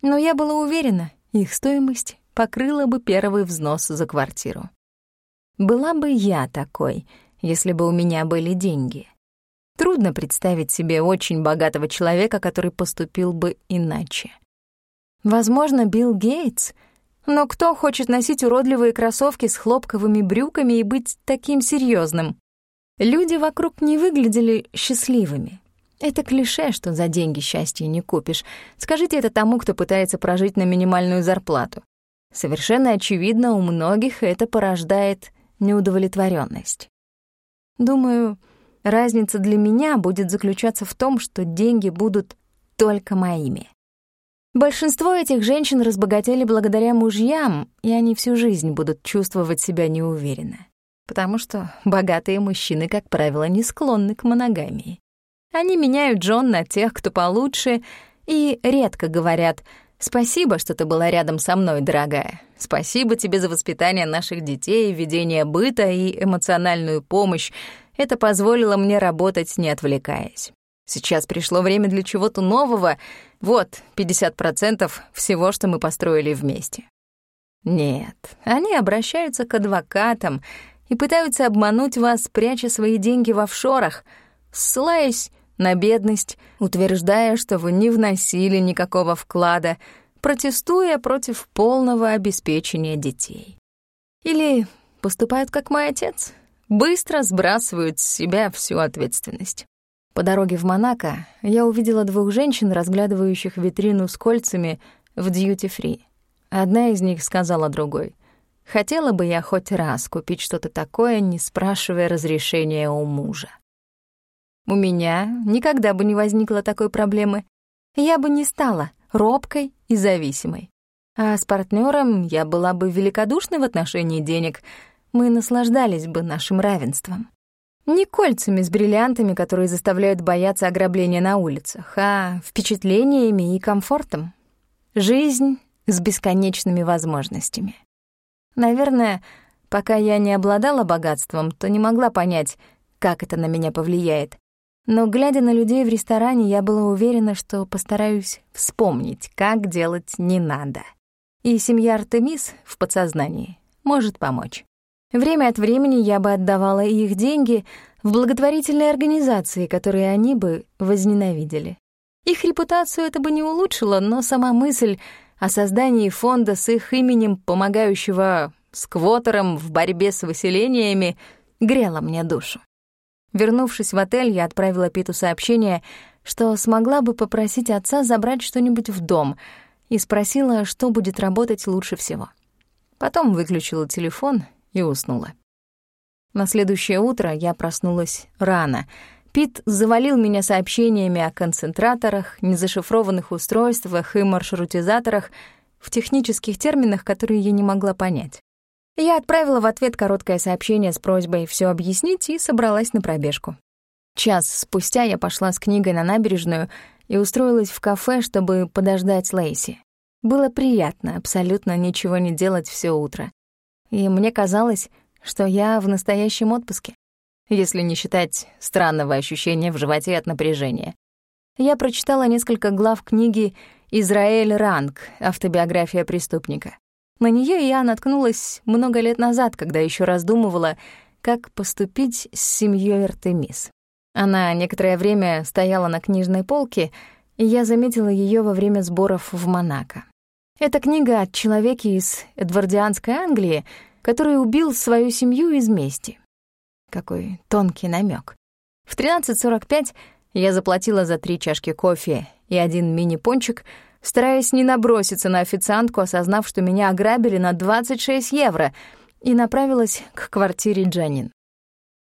но я была уверена, их стоимость покрыла бы первый взнос за квартиру. Была бы я такой, если бы у меня были деньги. Трудно представить себе очень богатого человека, который поступил бы иначе. Возможно, Билл Гейтс — но кто хочет носить уродливые кроссовки с хлопковыми брюками и быть таким серьезным? Люди вокруг не выглядели счастливыми. Это клише, что за деньги счастья не купишь. Скажите это тому, кто пытается прожить на минимальную зарплату. Совершенно очевидно, у многих это порождает неудовлетворенность. Думаю, разница для меня будет заключаться в том, что деньги будут только моими. Большинство этих женщин разбогатели благодаря мужьям, и они всю жизнь будут чувствовать себя неуверенно. Потому что богатые мужчины, как правило, не склонны к моногамии. Они меняют Джон на тех, кто получше, и редко говорят Спасибо, что ты была рядом со мной, дорогая. Спасибо тебе за воспитание наших детей, ведение быта и эмоциональную помощь. Это позволило мне работать, не отвлекаясь. Сейчас пришло время для чего-то нового. Вот, 50% всего, что мы построили вместе. Нет, они обращаются к адвокатам и пытаются обмануть вас, пряча свои деньги в офшорах, ссылаясь на бедность, утверждая, что вы не вносили никакого вклада, протестуя против полного обеспечения детей. Или поступают как мой отец, быстро сбрасывают с себя всю ответственность. По дороге в Монако я увидела двух женщин, разглядывающих витрину с кольцами в дьюти-фри. Одна из них сказала другой, «Хотела бы я хоть раз купить что-то такое, не спрашивая разрешения у мужа». У меня никогда бы не возникло такой проблемы. Я бы не стала робкой и зависимой. А с партнером я была бы великодушной в отношении денег. Мы наслаждались бы нашим равенством. Не кольцами с бриллиантами, которые заставляют бояться ограбления на улицах, а впечатлениями и комфортом. Жизнь с бесконечными возможностями. Наверное, пока я не обладала богатством, то не могла понять, как это на меня повлияет. Но, глядя на людей в ресторане, я была уверена, что постараюсь вспомнить, как делать не надо. И семья Артемис в подсознании может помочь. Время от времени я бы отдавала их деньги в благотворительные организации, которые они бы возненавидели. Их репутацию это бы не улучшило, но сама мысль о создании фонда с их именем, помогающего сквотерам в борьбе с выселениями, грела мне душу. Вернувшись в отель, я отправила Питу сообщение, что смогла бы попросить отца забрать что-нибудь в дом, и спросила, что будет работать лучше всего. Потом выключила телефон и уснула. На следующее утро я проснулась рано. Пит завалил меня сообщениями о концентраторах, незашифрованных устройствах и маршрутизаторах в технических терминах, которые я не могла понять. Я отправила в ответ короткое сообщение с просьбой все объяснить и собралась на пробежку. Час спустя я пошла с книгой на набережную и устроилась в кафе, чтобы подождать Лейси. Было приятно абсолютно ничего не делать все утро. И мне казалось, что я в настоящем отпуске, если не считать странного ощущения в животе от напряжения. Я прочитала несколько глав книги «Израиль Ранг. Автобиография преступника». На нее я наткнулась много лет назад, когда еще раздумывала, как поступить с семьей Артемис. Она некоторое время стояла на книжной полке, и я заметила ее во время сборов в Монако. Это книга от человека из Эдвардианской Англии, который убил свою семью из мести. Какой тонкий намек. В 13.45 я заплатила за три чашки кофе и один мини-пончик — стараясь не наброситься на официантку, осознав, что меня ограбили на 26 евро, и направилась к квартире Джанин.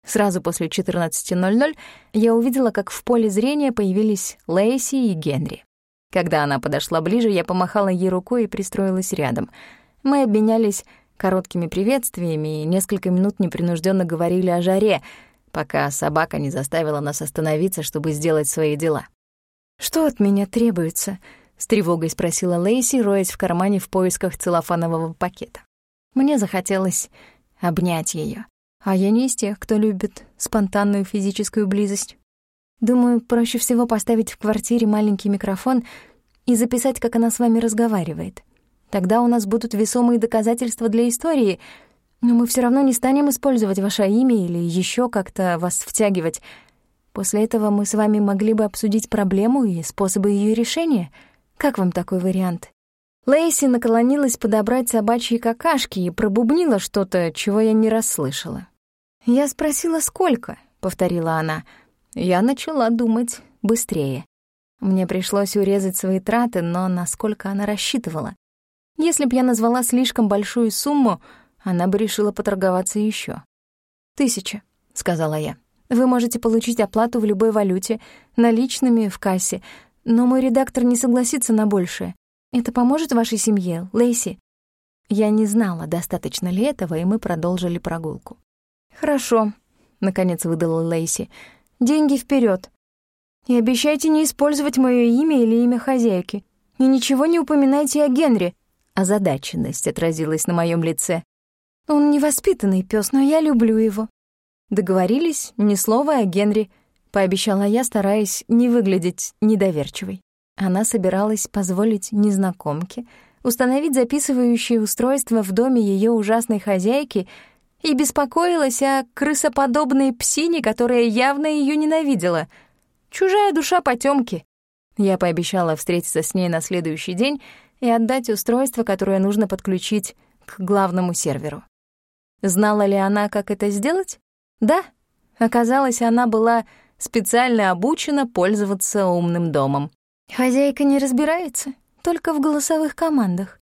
Сразу после 14.00 я увидела, как в поле зрения появились Лейси и Генри. Когда она подошла ближе, я помахала ей рукой и пристроилась рядом. Мы обменялись короткими приветствиями и несколько минут непринужденно говорили о жаре, пока собака не заставила нас остановиться, чтобы сделать свои дела. «Что от меня требуется?» — с тревогой спросила Лейси, роясь в кармане в поисках целлофанового пакета. Мне захотелось обнять ее, а я не из тех, кто любит спонтанную физическую близость. Думаю, проще всего поставить в квартире маленький микрофон и записать, как она с вами разговаривает. Тогда у нас будут весомые доказательства для истории, но мы все равно не станем использовать ваше имя или еще как-то вас втягивать. После этого мы с вами могли бы обсудить проблему и способы ее решения — как вам такой вариант?» Лейси наклонилась подобрать собачьи какашки и пробубнила что-то, чего я не расслышала. «Я спросила, сколько?» — повторила она. Я начала думать быстрее. Мне пришлось урезать свои траты, но насколько она рассчитывала. Если б я назвала слишком большую сумму, она бы решила поторговаться еще. «Тысяча», — сказала я. «Вы можете получить оплату в любой валюте, наличными в кассе, но мой редактор не согласится на большее. Это поможет вашей семье, Лейси?» Я не знала, достаточно ли этого, и мы продолжили прогулку. «Хорошо», — наконец выдала Лейси. «Деньги вперед. И обещайте не использовать мое имя или имя хозяйки. И ничего не упоминайте о Генри. Озадаченность отразилась на моем лице. Он невоспитанный пес, но я люблю его. Договорились, ни слова о Генри, пообещала я, стараясь не выглядеть недоверчивой. Она собиралась позволить незнакомке установить записывающее устройство в доме ее ужасной хозяйки и беспокоилась о крысоподобной псине, которая явно ее ненавидела. Чужая душа потемки. Я пообещала встретиться с ней на следующий день и отдать устройство, которое нужно подключить к главному серверу. Знала ли она, как это сделать? Да. Оказалось, она была специально обучена пользоваться умным домом. Хозяйка не разбирается, только в голосовых командах.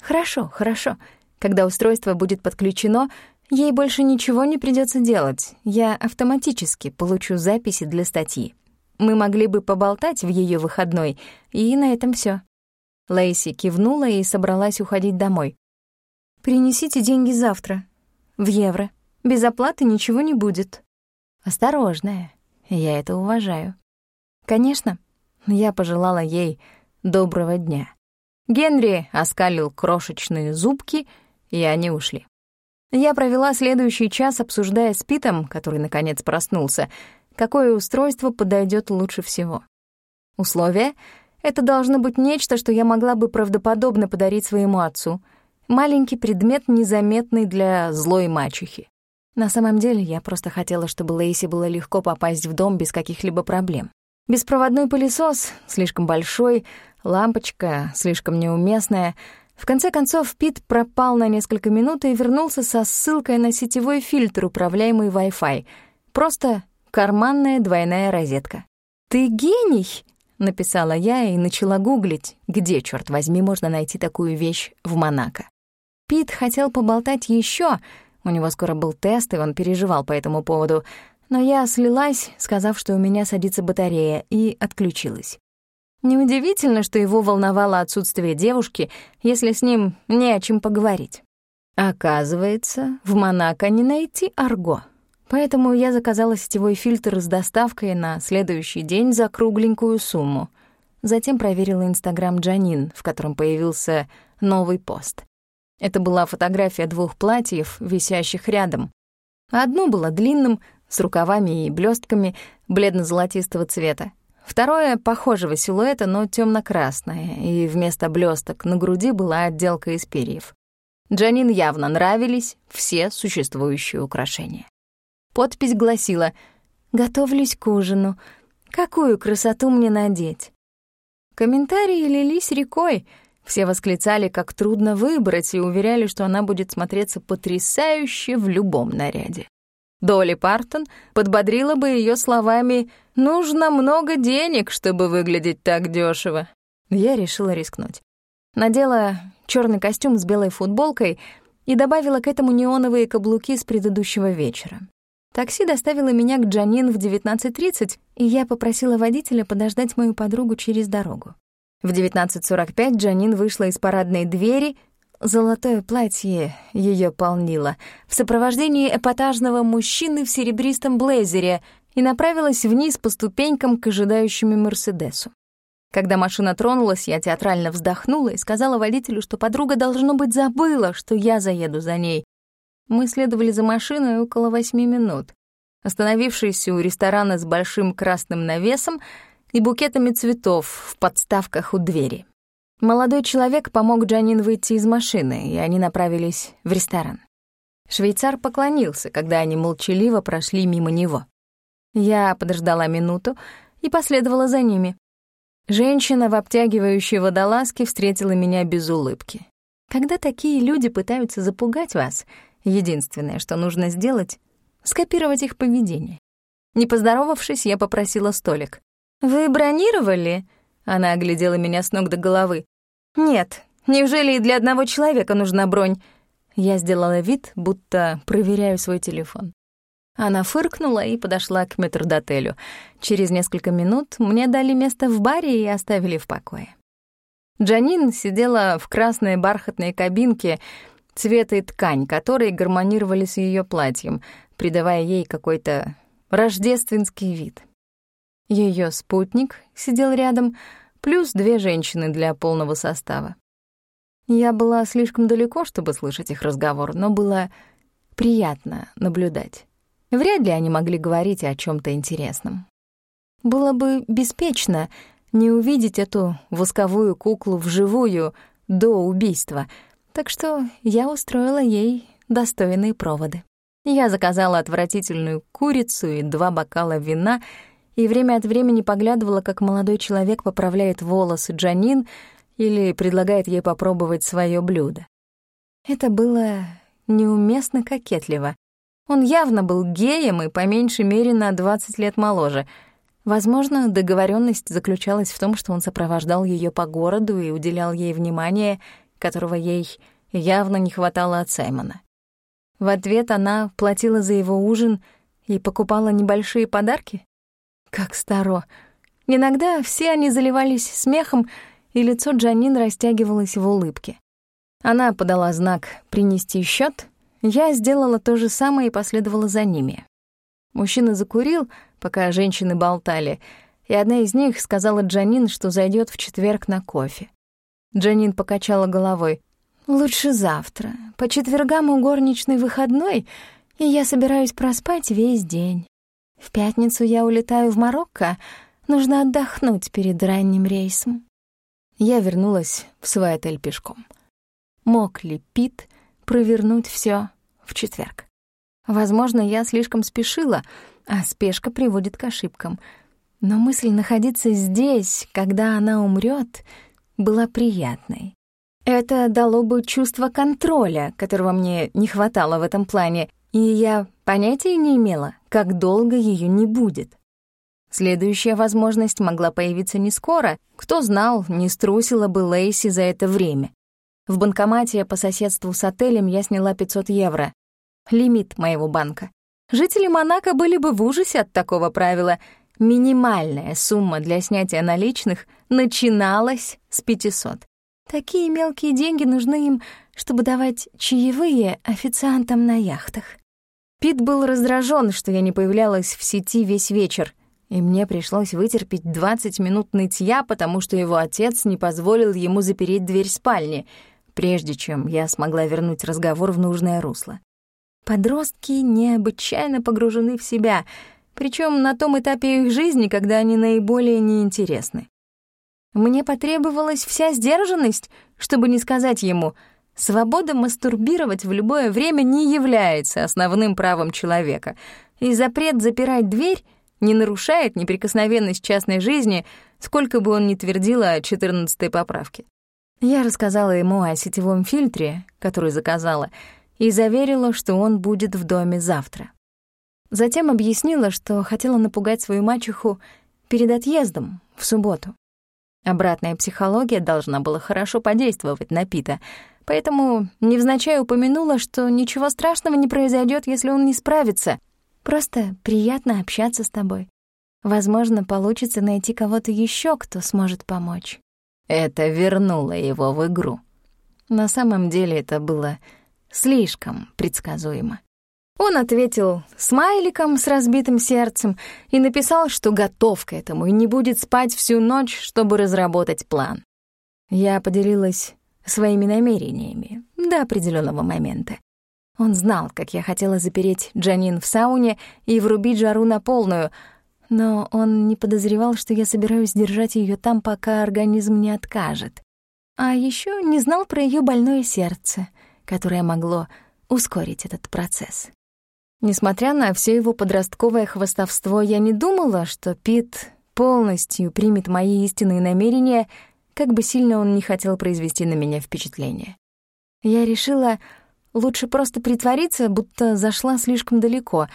Хорошо, хорошо. Когда устройство будет подключено, ей больше ничего не придется делать. Я автоматически получу записи для статьи. Мы могли бы поболтать в ее выходной, и на этом все. Лейси кивнула и собралась уходить домой. «Принесите деньги завтра. В евро. Без оплаты ничего не будет». «Осторожная. Я это уважаю». «Конечно». Я пожелала ей доброго дня. Генри оскалил крошечные зубки, и они ушли. Я провела следующий час, обсуждая с Питом, который наконец проснулся, какое устройство подойдет лучше всего. Условие — это должно быть нечто, что я могла бы правдоподобно подарить своему отцу. Маленький предмет, незаметный для злой мачехи. На самом деле, я просто хотела, чтобы Лейси было легко попасть в дом без каких-либо проблем. Беспроводной пылесос, слишком большой, лампочка, слишком неуместная. В конце концов, Пит пропал на несколько минут и вернулся со ссылкой на сетевой фильтр, управляемый Wi-Fi. Просто карманная двойная розетка. «Ты гений!» — написала я и начала гуглить, где, черт возьми, можно найти такую вещь в Монако. Пит хотел поболтать еще, у него скоро был тест, и он переживал по этому поводу, но я слилась, сказав, что у меня садится батарея, и отключилась. Неудивительно, что его волновало отсутствие девушки, если с ним не о чем поговорить. Оказывается, в Монако не найти арго. Поэтому я заказала сетевой фильтр с доставкой на следующий день за кругленькую сумму. Затем проверила Инстаграм Джанин, в котором появился новый пост. Это была фотография двух платьев, висящих рядом. Одно было длинным, с рукавами и блестками бледно-золотистого цвета. Второе — похожего силуэта, но темно красное и вместо блесток на груди была отделка из перьев. Джанин явно нравились все существующие украшения. Подпись гласила «Готовлюсь к ужину. Какую красоту мне надеть?» Комментарии лились рекой. Все восклицали, как трудно выбрать, и уверяли, что она будет смотреться потрясающе в любом наряде. Долли Партон подбодрила бы ее словами «Нужно много денег, чтобы выглядеть так дешево. Я решила рискнуть. Надела черный костюм с белой футболкой и добавила к этому неоновые каблуки с предыдущего вечера. Такси доставило меня к Джанин в 19.30, и я попросила водителя подождать мою подругу через дорогу. В 19.45 Джанин вышла из парадной двери, золотое платье ее полнило, в сопровождении эпатажного мужчины в серебристом блейзере и направилась вниз по ступенькам к ожидающему Мерседесу. Когда машина тронулась, я театрально вздохнула и сказала водителю, что подруга, должно быть, забыла, что я заеду за ней, мы следовали за машиной около восьми минут. Остановившись у ресторана с большим красным навесом и букетами цветов в подставках у двери. Молодой человек помог Джанин выйти из машины, и они направились в ресторан. Швейцар поклонился, когда они молчаливо прошли мимо него. Я подождала минуту и последовала за ними. Женщина в обтягивающей водолазке встретила меня без улыбки. Когда такие люди пытаются запугать вас, Единственное, что нужно сделать — скопировать их поведение. Не поздоровавшись, я попросила столик. «Вы бронировали?» Она оглядела меня с ног до головы. «Нет, неужели и для одного человека нужна бронь?» Я сделала вид, будто проверяю свой телефон. Она фыркнула и подошла к метрдотелю. Через несколько минут мне дали место в баре и оставили в покое. Джанин сидела в красной бархатной кабинке цвет и ткань, которые гармонировали с ее платьем, придавая ей какой-то рождественский вид. Ее спутник сидел рядом, плюс две женщины для полного состава. Я была слишком далеко, чтобы слышать их разговор, но было приятно наблюдать. Вряд ли они могли говорить о чем то интересном. Было бы беспечно не увидеть эту восковую куклу вживую до убийства, так что я устроила ей достойные проводы. Я заказала отвратительную курицу и два бокала вина и время от времени поглядывала, как молодой человек поправляет волосы Джанин или предлагает ей попробовать свое блюдо. Это было неуместно кокетливо. Он явно был геем и по меньшей мере на 20 лет моложе — Возможно, договоренность заключалась в том, что он сопровождал ее по городу и уделял ей внимание, которого ей явно не хватало от Саймона. В ответ она платила за его ужин и покупала небольшие подарки. Как старо. Иногда все они заливались смехом, и лицо Джанин растягивалось в улыбке. Она подала знак «принести счет. Я сделала то же самое и последовала за ними. Мужчина закурил, пока женщины болтали, и одна из них сказала Джанин, что зайдет в четверг на кофе. Джанин покачала головой. «Лучше завтра. По четвергам у горничной выходной, и я собираюсь проспать весь день. В пятницу я улетаю в Марокко, нужно отдохнуть перед ранним рейсом». Я вернулась в свой отель пешком. Мог ли Пит провернуть все в четверг? Возможно, я слишком спешила, а спешка приводит к ошибкам. Но мысль находиться здесь, когда она умрет, была приятной. Это дало бы чувство контроля, которого мне не хватало в этом плане, и я понятия не имела, как долго ее не будет. Следующая возможность могла появиться не скоро. Кто знал, не струсила бы Лейси за это время. В банкомате по соседству с отелем я сняла 500 евро лимит моего банка. Жители Монако были бы в ужасе от такого правила. Минимальная сумма для снятия наличных начиналась с 500. Такие мелкие деньги нужны им, чтобы давать чаевые официантам на яхтах. Пит был раздражен, что я не появлялась в сети весь вечер, и мне пришлось вытерпеть 20 минут нытья, потому что его отец не позволил ему запереть дверь спальни, прежде чем я смогла вернуть разговор в нужное русло. Подростки необычайно погружены в себя, причем на том этапе их жизни, когда они наиболее неинтересны. Мне потребовалась вся сдержанность, чтобы не сказать ему «свобода мастурбировать в любое время не является основным правом человека», и запрет запирать дверь не нарушает неприкосновенность частной жизни, сколько бы он ни твердил о 14-й поправке. Я рассказала ему о сетевом фильтре, который заказала, и заверила, что он будет в доме завтра. Затем объяснила, что хотела напугать свою мачеху перед отъездом в субботу. Обратная психология должна была хорошо подействовать на Пита, поэтому невзначай упомянула, что ничего страшного не произойдет, если он не справится. Просто приятно общаться с тобой. Возможно, получится найти кого-то еще, кто сможет помочь. Это вернуло его в игру. На самом деле это было слишком предсказуемо. Он ответил смайликом с разбитым сердцем и написал, что готов к этому и не будет спать всю ночь, чтобы разработать план. Я поделилась своими намерениями до определенного момента. Он знал, как я хотела запереть Джанин в сауне и врубить жару на полную, но он не подозревал, что я собираюсь держать ее там, пока организм не откажет. А еще не знал про ее больное сердце — которое могло ускорить этот процесс. Несмотря на все его подростковое хвастовство, я не думала, что Пит полностью примет мои истинные намерения, как бы сильно он не хотел произвести на меня впечатление. Я решила лучше просто притвориться, будто зашла слишком далеко,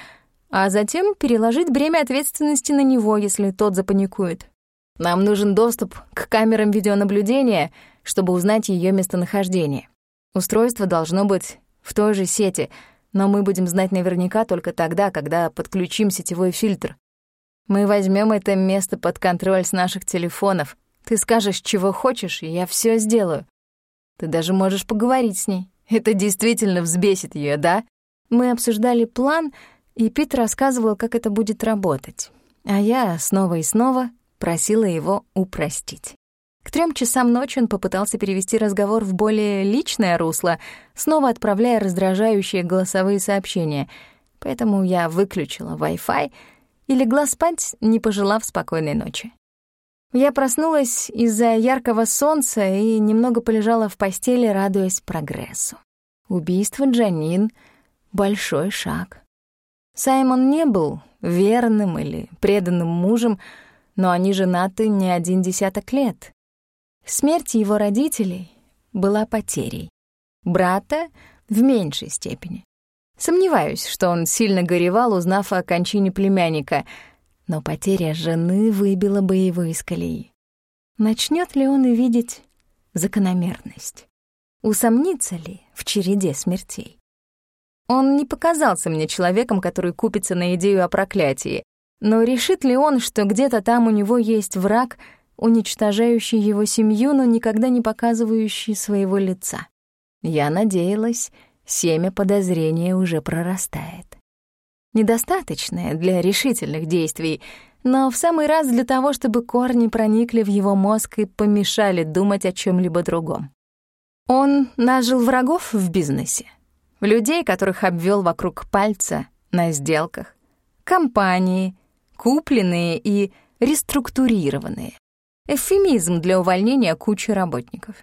а затем переложить бремя ответственности на него, если тот запаникует. Нам нужен доступ к камерам видеонаблюдения, чтобы узнать ее местонахождение. Устройство должно быть в той же сети, но мы будем знать наверняка только тогда, когда подключим сетевой фильтр. Мы возьмем это место под контроль с наших телефонов. Ты скажешь, чего хочешь, и я все сделаю. Ты даже можешь поговорить с ней. Это действительно взбесит ее, да? Мы обсуждали план, и Пит рассказывал, как это будет работать. А я снова и снова просила его упростить. К трем часам ночи он попытался перевести разговор в более личное русло, снова отправляя раздражающие голосовые сообщения. Поэтому я выключила Wi-Fi и легла спать, не пожелав спокойной ночи. Я проснулась из-за яркого солнца и немного полежала в постели, радуясь прогрессу. Убийство Джанин — большой шаг. Саймон не был верным или преданным мужем, но они женаты не один десяток лет. Смерть его родителей была потерей. Брата — в меньшей степени. Сомневаюсь, что он сильно горевал, узнав о кончине племянника, но потеря жены выбила бы его из колеи. Начнет ли он увидеть закономерность? Усомнится ли в череде смертей? Он не показался мне человеком, который купится на идею о проклятии, но решит ли он, что где-то там у него есть враг, уничтожающий его семью, но никогда не показывающий своего лица? Я надеялась, семя подозрения уже прорастает. Недостаточное для решительных действий, но в самый раз для того, чтобы корни проникли в его мозг и помешали думать о чем либо другом. Он нажил врагов в бизнесе, людей, которых обвел вокруг пальца на сделках, компании, купленные и реструктурированные. Эвфемизм для увольнения кучи работников.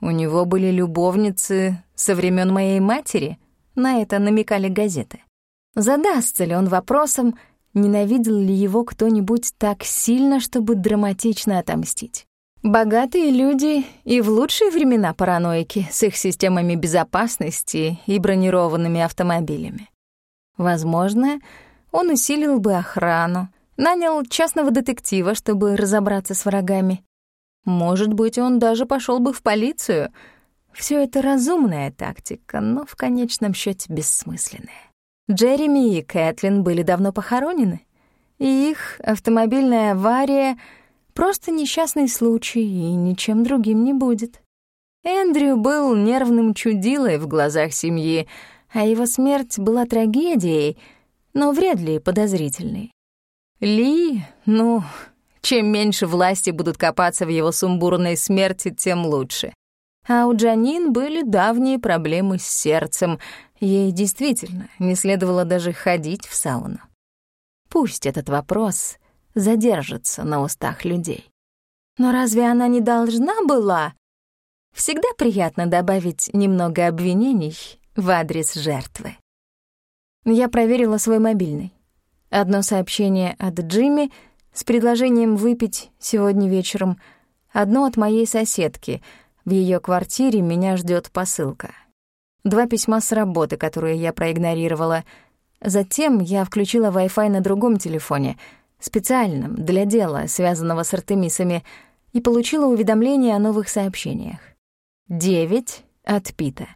У него были любовницы со времен моей матери, на это намекали газеты. Задастся ли он вопросом, ненавидел ли его кто-нибудь так сильно, чтобы драматично отомстить? Богатые люди и в лучшие времена параноики с их системами безопасности и бронированными автомобилями. Возможно, он усилил бы охрану, нанял частного детектива, чтобы разобраться с врагами. Может быть, он даже пошел бы в полицию. Все это разумная тактика, но в конечном счете бессмысленная. Джереми и Кэтлин были давно похоронены, и их автомобильная авария — Просто несчастный случай, и ничем другим не будет. Эндрю был нервным чудилой в глазах семьи, а его смерть была трагедией, но вряд ли подозрительной. Ли, ну, чем меньше власти будут копаться в его сумбурной смерти, тем лучше. А у Джанин были давние проблемы с сердцем. Ей действительно не следовало даже ходить в сауну. Пусть этот вопрос задержится на устах людей. Но разве она не должна была? Всегда приятно добавить немного обвинений в адрес жертвы. Я проверила свой мобильный. Одно сообщение от Джимми с предложением выпить сегодня вечером, одно от моей соседки. В ее квартире меня ждет посылка. Два письма с работы, которые я проигнорировала. Затем я включила Wi-Fi на другом телефоне — специальном, для дела, связанного с Артемисами, и получила уведомление о новых сообщениях. Девять от Пита.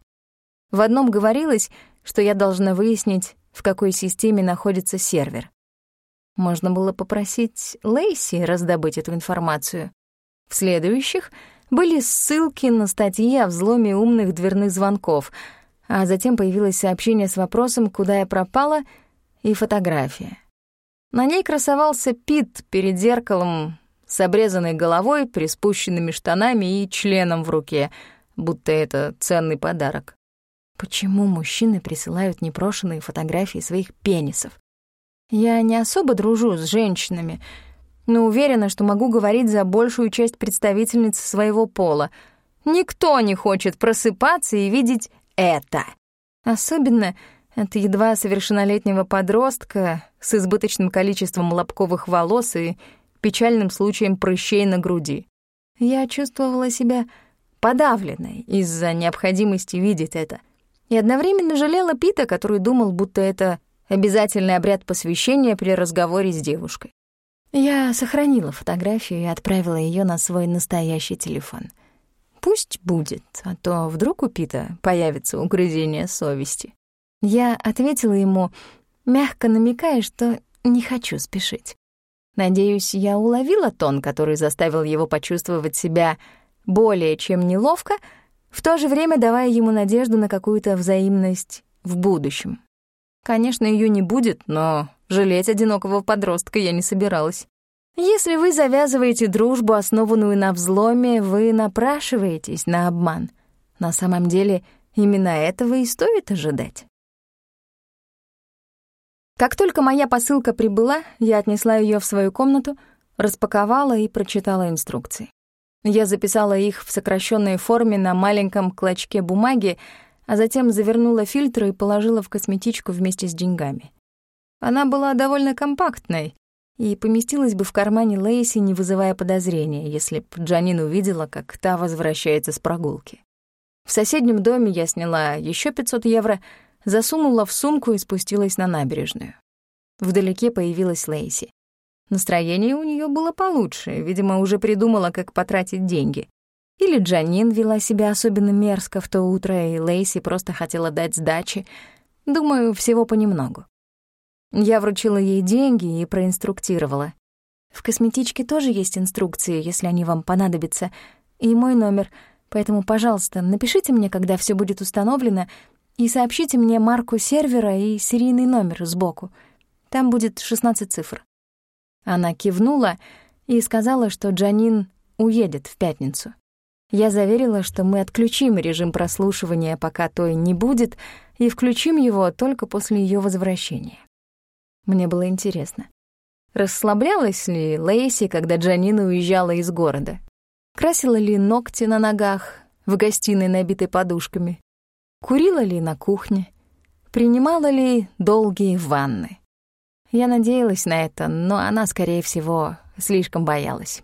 В одном говорилось, что я должна выяснить, в какой системе находится сервер. Можно было попросить Лейси раздобыть эту информацию. В следующих были ссылки на статьи о взломе умных дверных звонков, а затем появилось сообщение с вопросом, куда я пропала, и фотография. На ней красовался Пит перед зеркалом с обрезанной головой, приспущенными штанами и членом в руке, будто это ценный подарок. Почему мужчины присылают непрошенные фотографии своих пенисов? Я не особо дружу с женщинами, но уверена, что могу говорить за большую часть представительниц своего пола. Никто не хочет просыпаться и видеть это. Особенно от едва совершеннолетнего подростка с избыточным количеством лобковых волос и печальным случаем прыщей на груди. Я чувствовала себя подавленной из-за необходимости видеть это. И одновременно жалела Пита, который думал, будто это обязательный обряд посвящения при разговоре с девушкой. Я сохранила фотографию и отправила ее на свой настоящий телефон. Пусть будет, а то вдруг у Пита появится угрызение совести. Я ответила ему, мягко намекая, что не хочу спешить. Надеюсь, я уловила тон, который заставил его почувствовать себя более чем неловко, в то же время давая ему надежду на какую-то взаимность в будущем. Конечно, ее не будет, но жалеть одинокого подростка я не собиралась. Если вы завязываете дружбу, основанную на взломе, вы напрашиваетесь на обман. На самом деле, именно этого и стоит ожидать. Как только моя посылка прибыла, я отнесла ее в свою комнату, распаковала и прочитала инструкции. Я записала их в сокращенной форме на маленьком клочке бумаги, а затем завернула фильтр и положила в косметичку вместе с деньгами. Она была довольно компактной и поместилась бы в кармане Лейси, не вызывая подозрения, если б Джанин увидела, как та возвращается с прогулки. В соседнем доме я сняла еще 500 евро, засунула в сумку и спустилась на набережную. Вдалеке появилась Лейси. Настроение у нее было получше, видимо, уже придумала, как потратить деньги. Или Джанин вела себя особенно мерзко в то утро, и Лейси просто хотела дать сдачи. Думаю, всего понемногу. Я вручила ей деньги и проинструктировала. В косметичке тоже есть инструкции, если они вам понадобятся, и мой номер, поэтому, пожалуйста, напишите мне, когда все будет установлено, и сообщите мне марку сервера и серийный номер сбоку. Там будет 16 цифр. Она кивнула и сказала, что Джанин уедет в пятницу. Я заверила, что мы отключим режим прослушивания, пока той не будет, и включим его только после ее возвращения. Мне было интересно. Расслаблялась ли Лейси, когда Джанина уезжала из города? Красила ли ногти на ногах в гостиной, набитой подушками? Курила ли на кухне? Принимала ли долгие ванны? Я надеялась на это, но она, скорее всего, слишком боялась.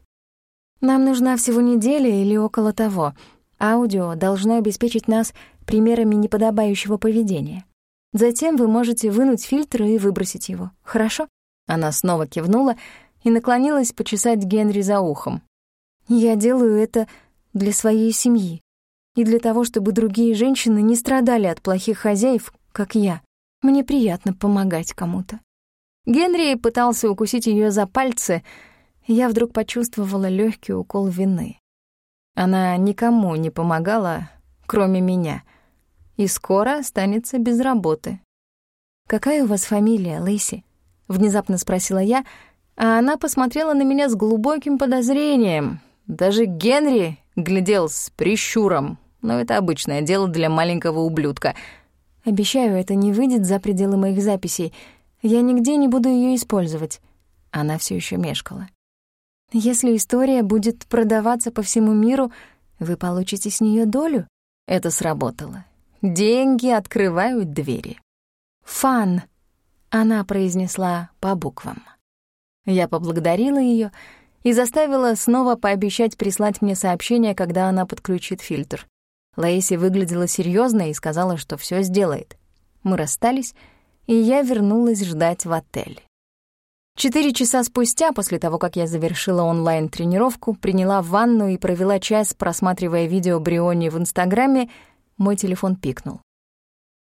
Нам нужна всего неделя или около того. Аудио должно обеспечить нас примерами неподобающего поведения. Затем вы можете вынуть фильтр и выбросить его. Хорошо?» Она снова кивнула и наклонилась почесать Генри за ухом. «Я делаю это для своей семьи и для того, чтобы другие женщины не страдали от плохих хозяев, как я. Мне приятно помогать кому-то». Генри пытался укусить ее за пальцы, я вдруг почувствовала легкий укол вины. Она никому не помогала, кроме меня, и скоро останется без работы. «Какая у вас фамилия, Лэйси?» — внезапно спросила я, а она посмотрела на меня с глубоким подозрением. Даже Генри глядел с прищуром, но это обычное дело для маленького ублюдка. Обещаю, это не выйдет за пределы моих записей. Я нигде не буду ее использовать. Она все еще мешкала. Если история будет продаваться по всему миру, вы получите с нее долю. Это сработало. Деньги открывают двери. «Фан», — она произнесла по буквам. Я поблагодарила ее и заставила снова пообещать прислать мне сообщение, когда она подключит фильтр. Лейси выглядела серьезно и сказала, что все сделает. Мы расстались, и я вернулась ждать в отель. Четыре часа спустя, после того, как я завершила онлайн-тренировку, приняла ванну и провела час, просматривая видео Бриони в Инстаграме, мой телефон пикнул.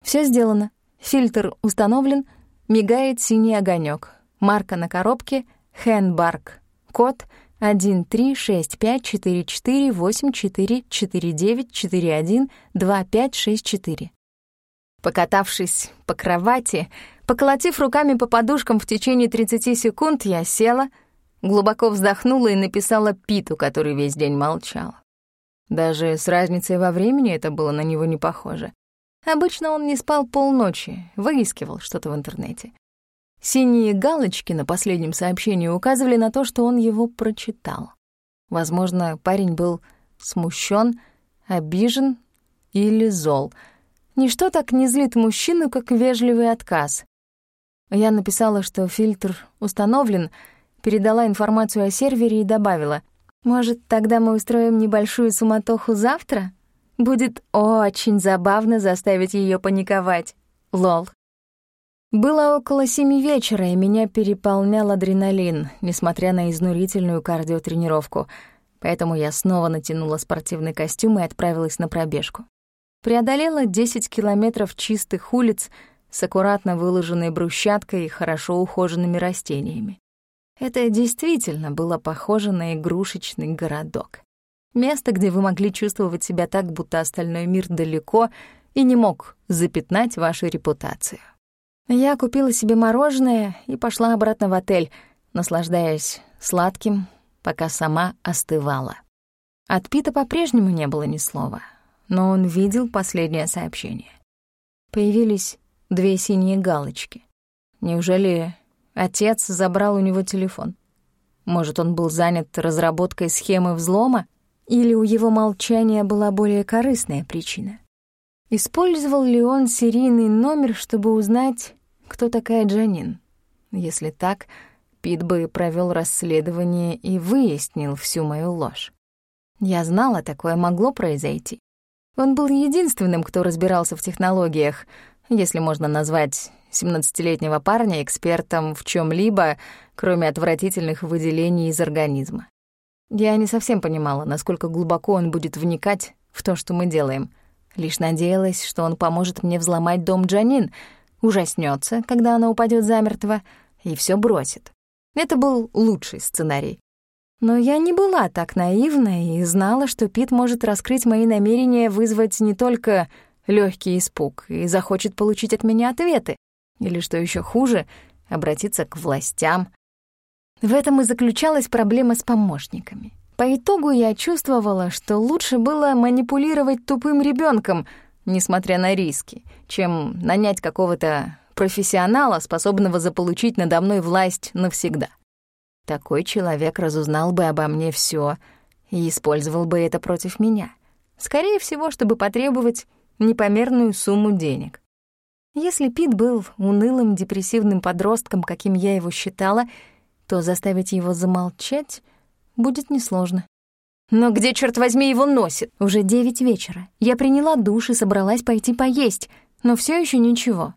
Все сделано. Фильтр установлен, мигает синий огонек. Марка на коробке — Хэнбарк. Код 136544449412564. Покатавшись по кровати, поколотив руками по подушкам в течение 30 секунд, я села, глубоко вздохнула и написала Питу, который весь день молчал. Даже с разницей во времени это было на него не похоже. Обычно он не спал полночи, выискивал что-то в интернете. Синие галочки на последнем сообщении указывали на то, что он его прочитал. Возможно, парень был смущен, обижен или зол — Ничто так не злит мужчину, как вежливый отказ. Я написала, что фильтр установлен, передала информацию о сервере и добавила, «Может, тогда мы устроим небольшую суматоху завтра? Будет очень забавно заставить ее паниковать. Лол». Было около семи вечера, и меня переполнял адреналин, несмотря на изнурительную кардиотренировку, поэтому я снова натянула спортивный костюм и отправилась на пробежку преодолела 10 километров чистых улиц с аккуратно выложенной брусчаткой и хорошо ухоженными растениями. Это действительно было похоже на игрушечный городок. Место, где вы могли чувствовать себя так, будто остальной мир далеко и не мог запятнать вашу репутацию. Я купила себе мороженое и пошла обратно в отель, наслаждаясь сладким, пока сама остывала. От Пита по-прежнему не было ни слова, но он видел последнее сообщение. Появились две синие галочки. Неужели отец забрал у него телефон? Может, он был занят разработкой схемы взлома? Или у его молчания была более корыстная причина? Использовал ли он серийный номер, чтобы узнать, кто такая Джанин? Если так, Пит бы провел расследование и выяснил всю мою ложь. Я знала, такое могло произойти. Он был единственным, кто разбирался в технологиях, если можно назвать 17-летнего парня экспертом в чем либо кроме отвратительных выделений из организма. Я не совсем понимала, насколько глубоко он будет вникать в то, что мы делаем. Лишь надеялась, что он поможет мне взломать дом Джанин, ужаснется, когда она упадет замертво, и все бросит. Это был лучший сценарий. Но я не была так наивна и знала, что Пит может раскрыть мои намерения вызвать не только легкий испуг и захочет получить от меня ответы, или, что еще хуже, обратиться к властям. В этом и заключалась проблема с помощниками. По итогу я чувствовала, что лучше было манипулировать тупым ребенком, несмотря на риски, чем нанять какого-то профессионала, способного заполучить надо мной власть навсегда. Такой человек разузнал бы обо мне все и использовал бы это против меня. Скорее всего, чтобы потребовать непомерную сумму денег. Если Пит был унылым, депрессивным подростком, каким я его считала, то заставить его замолчать будет несложно. Но где, черт возьми, его носит? Уже девять вечера. Я приняла душ и собралась пойти поесть, но все еще ничего.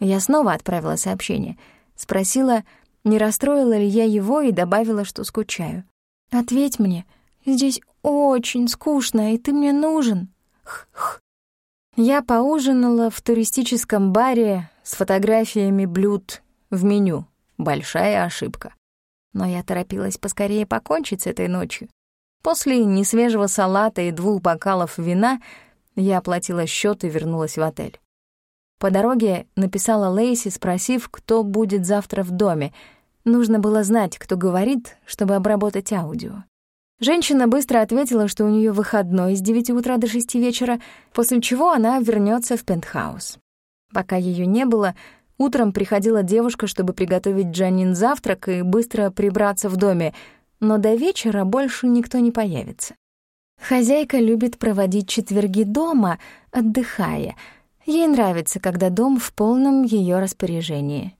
Я снова отправила сообщение. Спросила, не расстроила ли я его и добавила, что скучаю. «Ответь мне, здесь очень скучно, и ты мне нужен». Х-х. Я поужинала в туристическом баре с фотографиями блюд в меню. Большая ошибка. Но я торопилась поскорее покончить с этой ночью. После несвежего салата и двух бокалов вина я оплатила счет и вернулась в отель. По дороге написала Лейси, спросив, кто будет завтра в доме. Нужно было знать, кто говорит, чтобы обработать аудио. Женщина быстро ответила, что у нее выходной с 9 утра до 6 вечера, после чего она вернется в пентхаус. Пока ее не было, утром приходила девушка, чтобы приготовить Джанин завтрак и быстро прибраться в доме, но до вечера больше никто не появится. Хозяйка любит проводить четверги дома, отдыхая — Ей нравится, когда дом в полном ее распоряжении.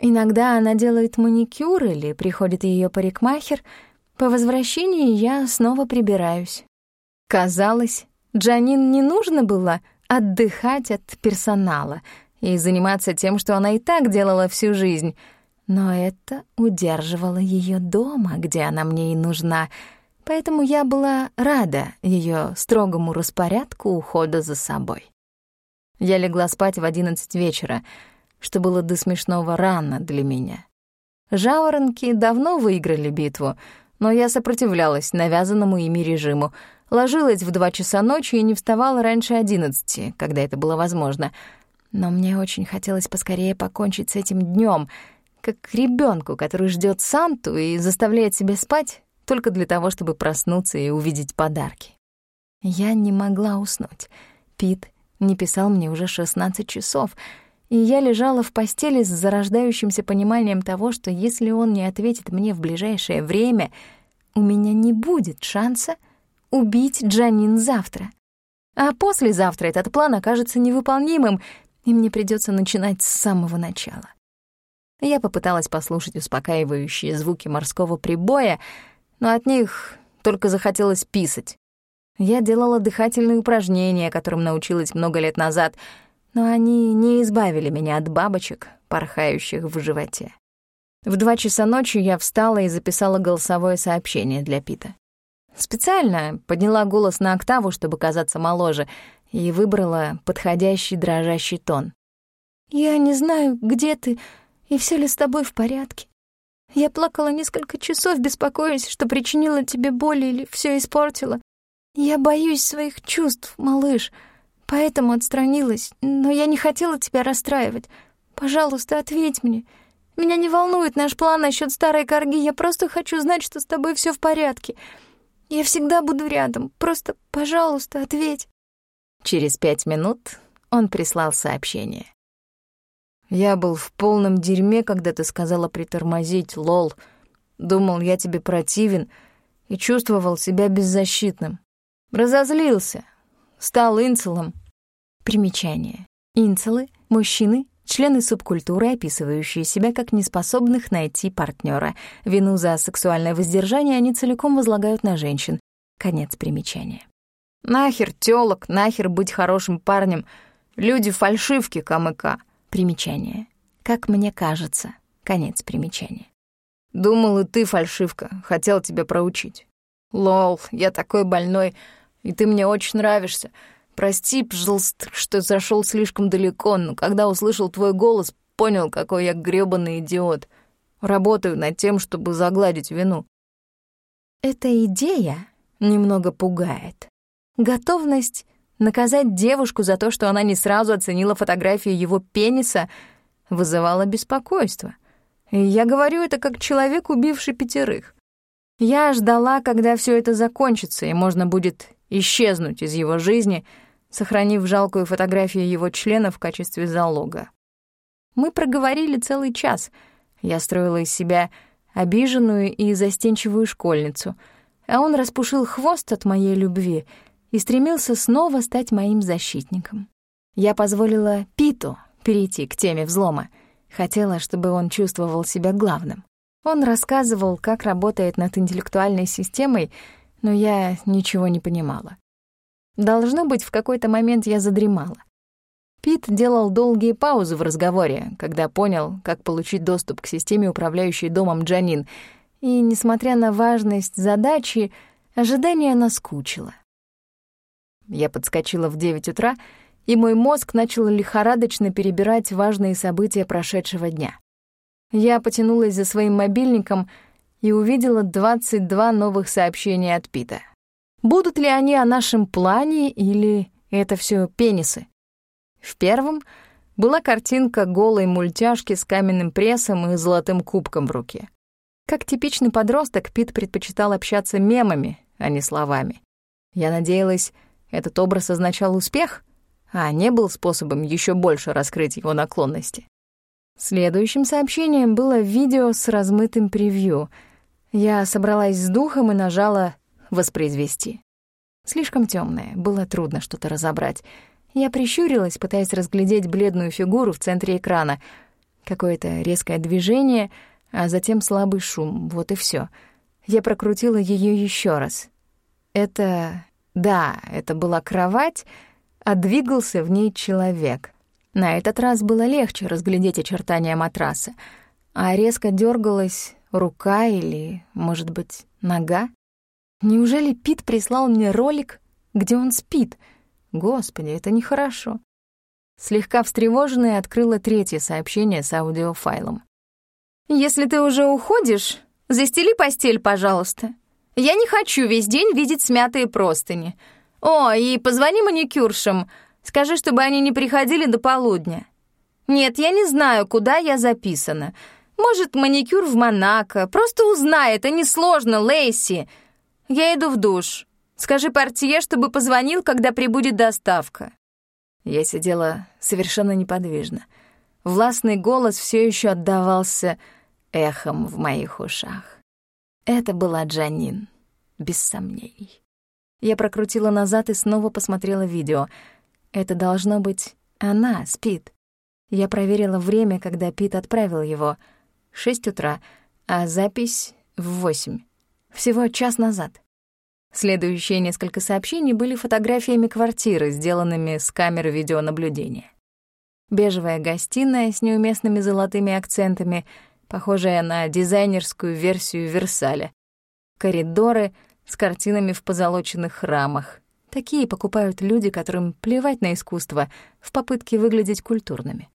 Иногда она делает маникюр или приходит ее парикмахер. По возвращении я снова прибираюсь. Казалось, Джанин не нужно было отдыхать от персонала и заниматься тем, что она и так делала всю жизнь, но это удерживало ее дома, где она мне и нужна, поэтому я была рада ее строгому распорядку ухода за собой. Я легла спать в одиннадцать вечера, что было до смешного рано для меня. Жаворонки давно выиграли битву, но я сопротивлялась навязанному ими режиму, ложилась в два часа ночи и не вставала раньше одиннадцати, когда это было возможно. Но мне очень хотелось поскорее покончить с этим днем, как ребенку, который ждет Санту и заставляет себя спать только для того, чтобы проснуться и увидеть подарки. Я не могла уснуть. Пит не писал мне уже 16 часов, и я лежала в постели с зарождающимся пониманием того, что если он не ответит мне в ближайшее время, у меня не будет шанса убить Джанин завтра. А послезавтра этот план окажется невыполнимым, и мне придется начинать с самого начала. Я попыталась послушать успокаивающие звуки морского прибоя, но от них только захотелось писать. Я делала дыхательные упражнения, которым научилась много лет назад, но они не избавили меня от бабочек, порхающих в животе. В два часа ночи я встала и записала голосовое сообщение для Пита. Специально подняла голос на октаву, чтобы казаться моложе, и выбрала подходящий дрожащий тон. «Я не знаю, где ты, и все ли с тобой в порядке. Я плакала несколько часов, беспокоясь, что причинила тебе боль или все испортила. «Я боюсь своих чувств, малыш, поэтому отстранилась, но я не хотела тебя расстраивать. Пожалуйста, ответь мне. Меня не волнует наш план насчет старой корги. Я просто хочу знать, что с тобой все в порядке. Я всегда буду рядом. Просто, пожалуйста, ответь». Через пять минут он прислал сообщение. «Я был в полном дерьме, когда ты сказала притормозить, лол. Думал, я тебе противен и чувствовал себя беззащитным. Разозлился, стал инцелом». Примечание. Инцелы — мужчины, члены субкультуры, описывающие себя как неспособных найти партнера. Вину за сексуальное воздержание они целиком возлагают на женщин. Конец примечания. Нахер тёлок, нахер быть хорошим парнем. Люди фальшивки, камыка. Примечание. Как мне кажется. Конец примечания. Думал, и ты фальшивка. Хотел тебя проучить. Лол, я такой больной, и ты мне очень нравишься. Прости, пожалуйста, что зашел слишком далеко, но когда услышал твой голос, понял, какой я грёбаный идиот. Работаю над тем, чтобы загладить вину. Эта идея немного пугает. Готовность наказать девушку за то, что она не сразу оценила фотографию его пениса, вызывала беспокойство. И я говорю это как человек, убивший пятерых. Я ждала, когда все это закончится, и можно будет исчезнуть из его жизни — сохранив жалкую фотографию его члена в качестве залога. Мы проговорили целый час. Я строила из себя обиженную и застенчивую школьницу, а он распушил хвост от моей любви и стремился снова стать моим защитником. Я позволила Питу перейти к теме взлома. Хотела, чтобы он чувствовал себя главным. Он рассказывал, как работает над интеллектуальной системой, но я ничего не понимала. Должно быть, в какой-то момент я задремала. Пит делал долгие паузы в разговоре, когда понял, как получить доступ к системе, управляющей домом Джанин, и, несмотря на важность задачи, ожидание наскучило. Я подскочила в девять утра, и мой мозг начал лихорадочно перебирать важные события прошедшего дня. Я потянулась за своим мобильником и увидела 22 новых сообщения от Пита. Будут ли они о нашем плане или это все пенисы? В первом была картинка голой мультяшки с каменным прессом и золотым кубком в руке. Как типичный подросток, Пит предпочитал общаться мемами, а не словами. Я надеялась, этот образ означал успех, а не был способом еще больше раскрыть его наклонности. Следующим сообщением было видео с размытым превью. Я собралась с духом и нажала воспроизвести. Слишком темное, было трудно что-то разобрать. Я прищурилась, пытаясь разглядеть бледную фигуру в центре экрана. Какое-то резкое движение, а затем слабый шум, вот и все. Я прокрутила ее еще раз. Это... Да, это была кровать, а двигался в ней человек. На этот раз было легче разглядеть очертания матраса, а резко дергалась рука или, может быть, нога. Неужели Пит прислал мне ролик, где он спит? Господи, это нехорошо. Слегка встревоженная открыла третье сообщение с аудиофайлом. «Если ты уже уходишь, застели постель, пожалуйста. Я не хочу весь день видеть смятые простыни. О, и позвони маникюршам, скажи, чтобы они не приходили до полудня. Нет, я не знаю, куда я записана. Может, маникюр в Монако. Просто узнай, это несложно, Лейси. «Я иду в душ. Скажи портье, чтобы позвонил, когда прибудет доставка». Я сидела совершенно неподвижно. Властный голос все еще отдавался эхом в моих ушах. Это была Джанин, без сомнений. Я прокрутила назад и снова посмотрела видео. Это должно быть она, спит. Я проверила время, когда Пит отправил его. Шесть утра, а запись в восемь. Всего час назад. Следующие несколько сообщений были фотографиями квартиры, сделанными с камеры видеонаблюдения. Бежевая гостиная с неуместными золотыми акцентами, похожая на дизайнерскую версию Версаля. Коридоры с картинами в позолоченных рамах. Такие покупают люди, которым плевать на искусство, в попытке выглядеть культурными.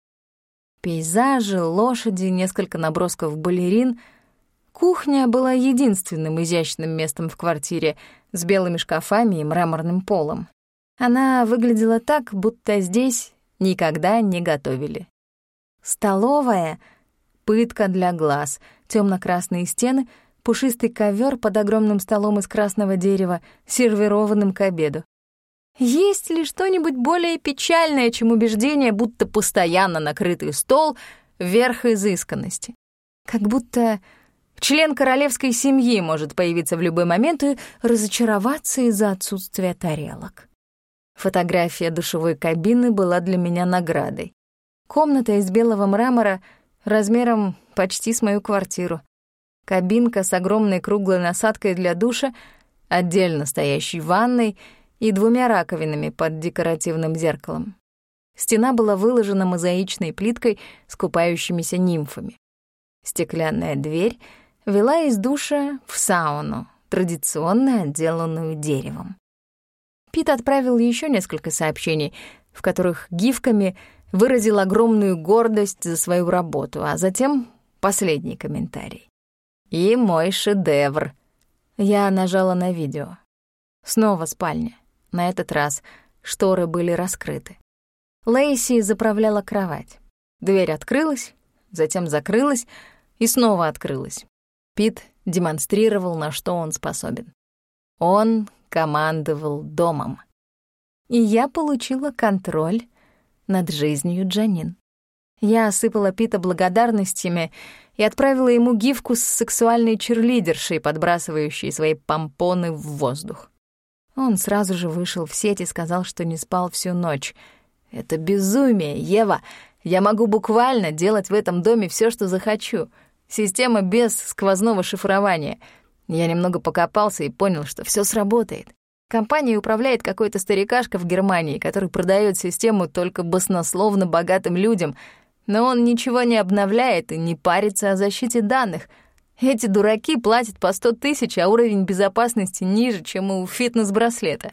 Пейзажи, лошади, несколько набросков балерин — Кухня была единственным изящным местом в квартире с белыми шкафами и мраморным полом. Она выглядела так, будто здесь никогда не готовили. Столовая, пытка для глаз, темно красные стены, пушистый ковер под огромным столом из красного дерева, сервированным к обеду. Есть ли что-нибудь более печальное, чем убеждение, будто постоянно накрытый стол — верх изысканности? Как будто член королевской семьи может появиться в любой момент и разочароваться из-за отсутствия тарелок. Фотография душевой кабины была для меня наградой. Комната из белого мрамора размером почти с мою квартиру. Кабинка с огромной круглой насадкой для душа, отдельно стоящей ванной — и двумя раковинами под декоративным зеркалом. Стена была выложена мозаичной плиткой с купающимися нимфами. Стеклянная дверь вела из душа в сауну, традиционно отделанную деревом. Пит отправил еще несколько сообщений, в которых гифками выразил огромную гордость за свою работу, а затем последний комментарий. «И мой шедевр». Я нажала на видео. Снова спальня. На этот раз шторы были раскрыты. Лейси заправляла кровать. Дверь открылась, затем закрылась и снова открылась. Пит демонстрировал, на что он способен. Он командовал домом. И я получила контроль над жизнью Джанин. Я осыпала Пита благодарностями и отправила ему гифку с сексуальной черлидершей, подбрасывающей свои помпоны в воздух. Он сразу же вышел в сеть и сказал, что не спал всю ночь. «Это безумие, Ева! Я могу буквально делать в этом доме все, что захочу. Система без сквозного шифрования. Я немного покопался и понял, что все сработает. Компания управляет какой-то старикашка в Германии, который продает систему только баснословно богатым людям, но он ничего не обновляет и не парится о защите данных — эти дураки платят по сто тысяч, а уровень безопасности ниже, чем у фитнес-браслета.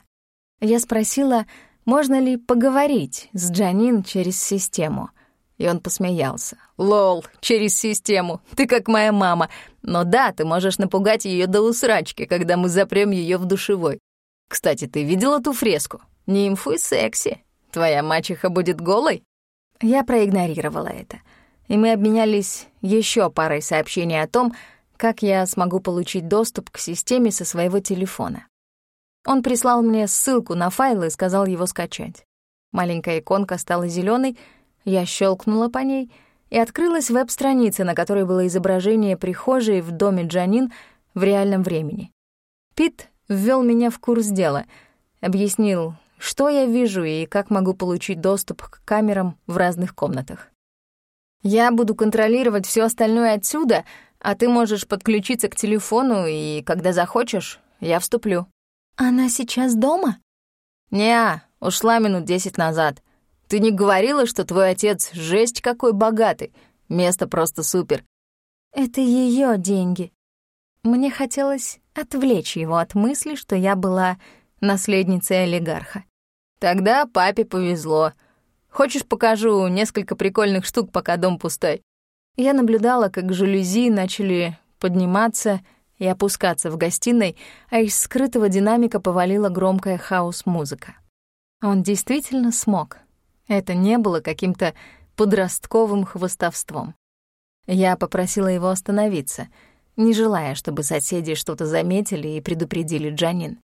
Я спросила, можно ли поговорить с Джанин через систему. И он посмеялся. «Лол, через систему. Ты как моя мама. Но да, ты можешь напугать ее до усрачки, когда мы запрем ее в душевой. Кстати, ты видела ту фреску? Нимфы секси. Твоя мачеха будет голой?» Я проигнорировала это и мы обменялись еще парой сообщений о том, как я смогу получить доступ к системе со своего телефона. Он прислал мне ссылку на файл и сказал его скачать. Маленькая иконка стала зеленой, я щелкнула по ней, и открылась веб-страница, на которой было изображение прихожей в доме Джанин в реальном времени. Пит ввел меня в курс дела, объяснил, что я вижу и как могу получить доступ к камерам в разных комнатах. Я буду контролировать все остальное отсюда, а ты можешь подключиться к телефону, и когда захочешь, я вступлю». «Она сейчас дома?» «Не, ушла минут десять назад. Ты не говорила, что твой отец жесть какой богатый? Место просто супер». «Это ее деньги». Мне хотелось отвлечь его от мысли, что я была наследницей олигарха. «Тогда папе повезло», Хочешь, покажу несколько прикольных штук, пока дом пустой?» Я наблюдала, как жалюзи начали подниматься и опускаться в гостиной, а из скрытого динамика повалила громкая хаос-музыка. Он действительно смог. Это не было каким-то подростковым хвостовством. Я попросила его остановиться, не желая, чтобы соседи что-то заметили и предупредили Джанин.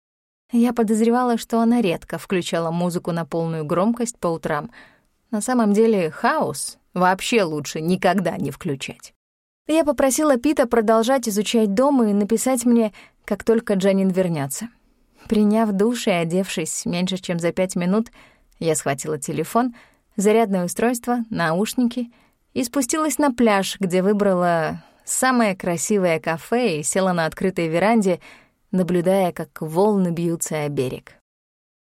Я подозревала, что она редко включала музыку на полную громкость по утрам — на самом деле хаос вообще лучше никогда не включать. Я попросила Пита продолжать изучать дом и написать мне, как только Джанин вернется. Приняв душ и одевшись меньше, чем за пять минут, я схватила телефон, зарядное устройство, наушники и спустилась на пляж, где выбрала самое красивое кафе и села на открытой веранде, наблюдая, как волны бьются о берег.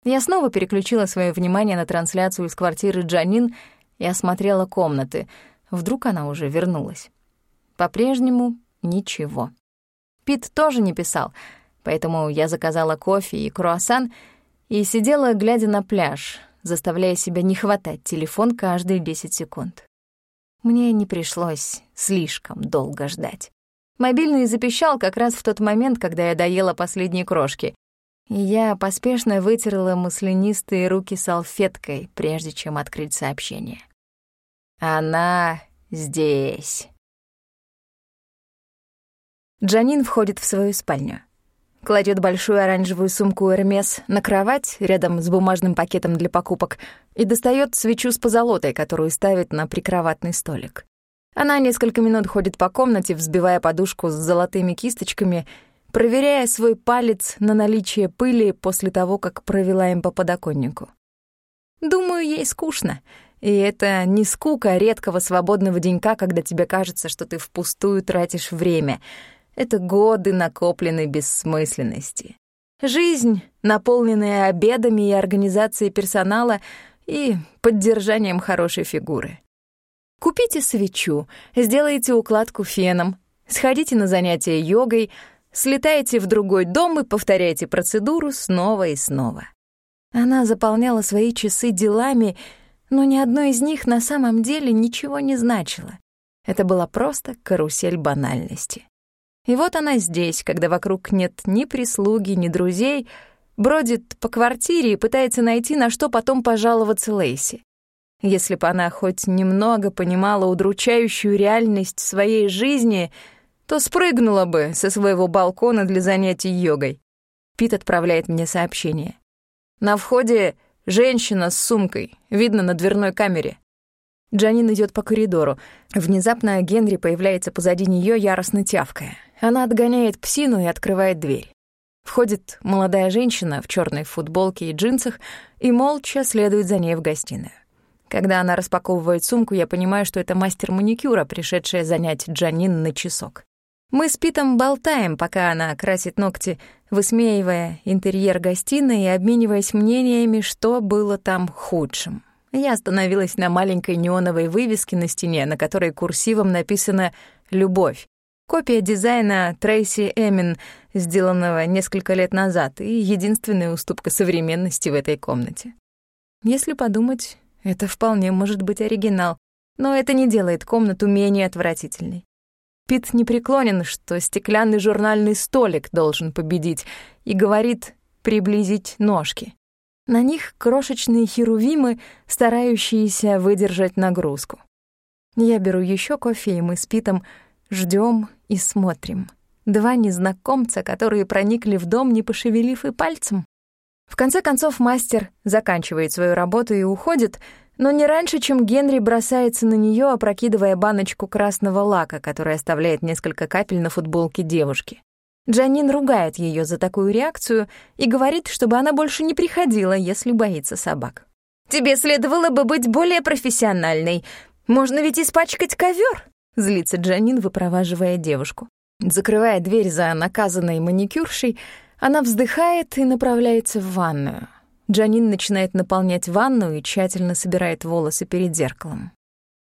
Я снова переключила свое внимание на трансляцию из квартиры Джанин и осмотрела комнаты. Вдруг она уже вернулась. По-прежнему ничего. Пит тоже не писал, поэтому я заказала кофе и круассан и сидела, глядя на пляж, заставляя себя не хватать телефон каждые 10 секунд. Мне не пришлось слишком долго ждать. Мобильный запищал как раз в тот момент, когда я доела последние крошки, я поспешно вытерла маслянистые руки салфеткой, прежде чем открыть сообщение. «Она здесь». Джанин входит в свою спальню. Кладет большую оранжевую сумку Эрмес на кровать рядом с бумажным пакетом для покупок и достает свечу с позолотой, которую ставит на прикроватный столик. Она несколько минут ходит по комнате, взбивая подушку с золотыми кисточками, проверяя свой палец на наличие пыли после того, как провела им по подоконнику. Думаю, ей скучно. И это не скука редкого свободного денька, когда тебе кажется, что ты впустую тратишь время — это годы накопленной бессмысленности. Жизнь, наполненная обедами и организацией персонала и поддержанием хорошей фигуры. Купите свечу, сделайте укладку феном, сходите на занятия йогой, слетайте в другой дом и повторяйте процедуру снова и снова. Она заполняла свои часы делами, но ни одно из них на самом деле ничего не значило. Это была просто карусель банальности. И вот она здесь, когда вокруг нет ни прислуги, ни друзей, бродит по квартире и пытается найти, на что потом пожаловаться Лейси. Если бы она хоть немного понимала удручающую реальность своей жизни, то спрыгнула бы со своего балкона для занятий йогой. Пит отправляет мне сообщение. На входе женщина с сумкой, видно на дверной камере. Джанин идет по коридору. Внезапно Генри появляется позади нее, яростно тявкая. Она отгоняет псину и открывает дверь. Входит молодая женщина в черной футболке и джинсах и молча следует за ней в гостиную. Когда она распаковывает сумку, я понимаю, что это мастер маникюра, пришедшая занять Джанин на часок. Мы с Питом болтаем, пока она красит ногти, высмеивая интерьер гостиной и обмениваясь мнениями, что было там худшим. Я остановилась на маленькой неоновой вывеске на стене, на которой курсивом написано «Любовь», Копия дизайна Трейси Эмин, сделанного несколько лет назад, и единственная уступка современности в этой комнате. Если подумать, это вполне может быть оригинал, но это не делает комнату менее отвратительной. Пит не преклонен, что стеклянный журнальный столик должен победить, и говорит приблизить ножки. На них крошечные херувимы, старающиеся выдержать нагрузку. Я беру еще кофе, и мы с Питом ждем и смотрим. Два незнакомца, которые проникли в дом, не пошевелив и пальцем. В конце концов, мастер заканчивает свою работу и уходит, но не раньше, чем Генри бросается на нее, опрокидывая баночку красного лака, который оставляет несколько капель на футболке девушки. Джанин ругает ее за такую реакцию и говорит, чтобы она больше не приходила, если боится собак. «Тебе следовало бы быть более профессиональной. Можно ведь испачкать ковер. — злится Джанин, выпроваживая девушку. Закрывая дверь за наказанной маникюршей, она вздыхает и направляется в ванную. Джанин начинает наполнять ванну и тщательно собирает волосы перед зеркалом.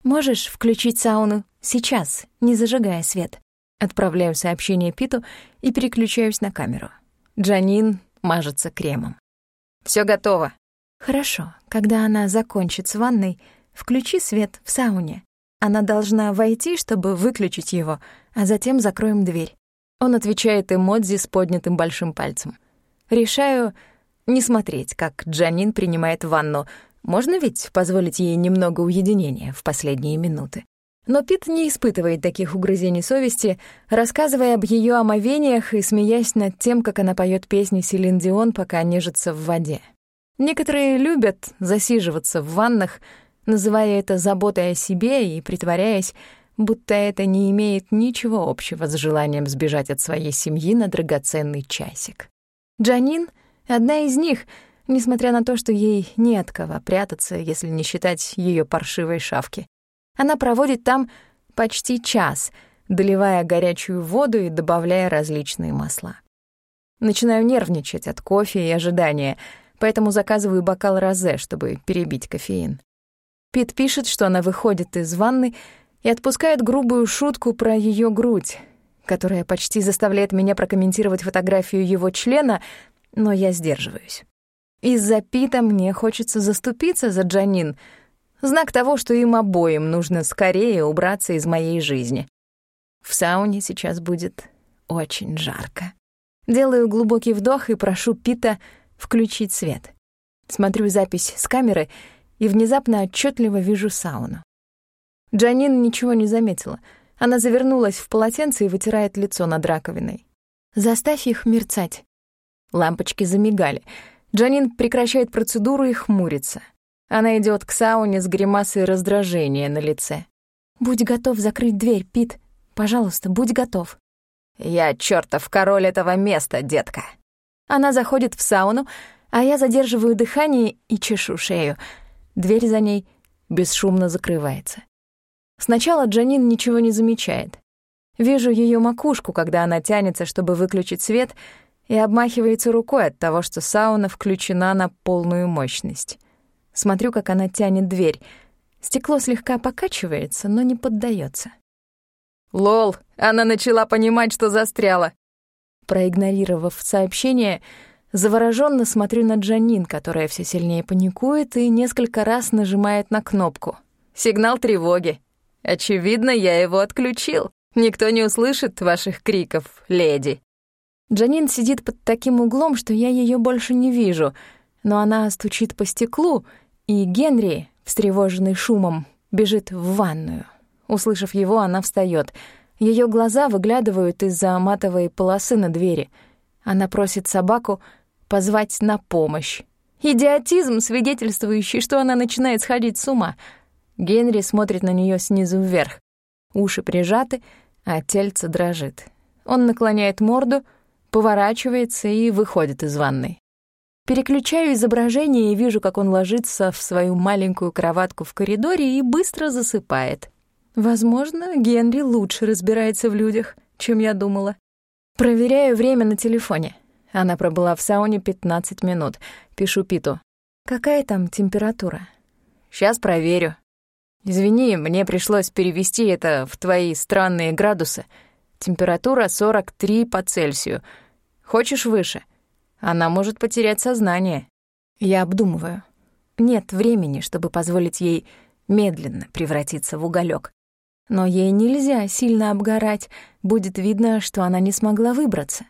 «Можешь включить сауну сейчас, не зажигая свет?» Отправляю сообщение Питу и переключаюсь на камеру. Джанин мажется кремом. Все готово». «Хорошо. Когда она закончит с ванной, включи свет в сауне. Она должна войти, чтобы выключить его, а затем закроем дверь. Он отвечает эмодзи с поднятым большим пальцем. Решаю не смотреть, как Джанин принимает ванну. Можно ведь позволить ей немного уединения в последние минуты. Но Пит не испытывает таких угрызений совести, рассказывая об ее омовениях и смеясь над тем, как она поет песни Селин Дион, пока нежится в воде. Некоторые любят засиживаться в ваннах, называя это заботой о себе и притворяясь, будто это не имеет ничего общего с желанием сбежать от своей семьи на драгоценный часик. Джанин — одна из них, несмотря на то, что ей не от кого прятаться, если не считать ее паршивой шавки. Она проводит там почти час, доливая горячую воду и добавляя различные масла. Начинаю нервничать от кофе и ожидания, поэтому заказываю бокал розе, чтобы перебить кофеин. Пит пишет, что она выходит из ванны и отпускает грубую шутку про ее грудь, которая почти заставляет меня прокомментировать фотографию его члена, но я сдерживаюсь. Из-за Пита мне хочется заступиться за Джанин, знак того, что им обоим нужно скорее убраться из моей жизни. В сауне сейчас будет очень жарко. Делаю глубокий вдох и прошу Пита включить свет. Смотрю запись с камеры — и внезапно отчетливо вижу сауну. Джанин ничего не заметила. Она завернулась в полотенце и вытирает лицо над раковиной. «Заставь их мерцать». Лампочки замигали. Джанин прекращает процедуру и хмурится. Она идет к сауне с гримасой раздражения на лице. «Будь готов закрыть дверь, Пит. Пожалуйста, будь готов». «Я чертов король этого места, детка». Она заходит в сауну, а я задерживаю дыхание и чешу шею. Дверь за ней бесшумно закрывается. Сначала Джанин ничего не замечает. Вижу ее макушку, когда она тянется, чтобы выключить свет, и обмахивается рукой от того, что сауна включена на полную мощность. Смотрю, как она тянет дверь. Стекло слегка покачивается, но не поддается. «Лол, она начала понимать, что застряла!» Проигнорировав сообщение, завороженно смотрю на Джанин, которая все сильнее паникует и несколько раз нажимает на кнопку. «Сигнал тревоги!» Очевидно, я его отключил. Никто не услышит ваших криков, леди. Джанин сидит под таким углом, что я ее больше не вижу, но она стучит по стеклу, и Генри, встревоженный шумом, бежит в ванную. Услышав его, она встает. Ее глаза выглядывают из-за матовой полосы на двери. Она просит собаку позвать на помощь. Идиотизм, свидетельствующий, что она начинает сходить с ума — Генри смотрит на нее снизу вверх. Уши прижаты, а тельце дрожит. Он наклоняет морду, поворачивается и выходит из ванной. Переключаю изображение и вижу, как он ложится в свою маленькую кроватку в коридоре и быстро засыпает. Возможно, Генри лучше разбирается в людях, чем я думала. Проверяю время на телефоне. Она пробыла в сауне 15 минут. Пишу Питу. «Какая там температура?» «Сейчас проверю», Извини, мне пришлось перевести это в твои странные градусы. Температура 43 по Цельсию. Хочешь выше? Она может потерять сознание. Я обдумываю. Нет времени, чтобы позволить ей медленно превратиться в уголек. Но ей нельзя сильно обгорать, будет видно, что она не смогла выбраться.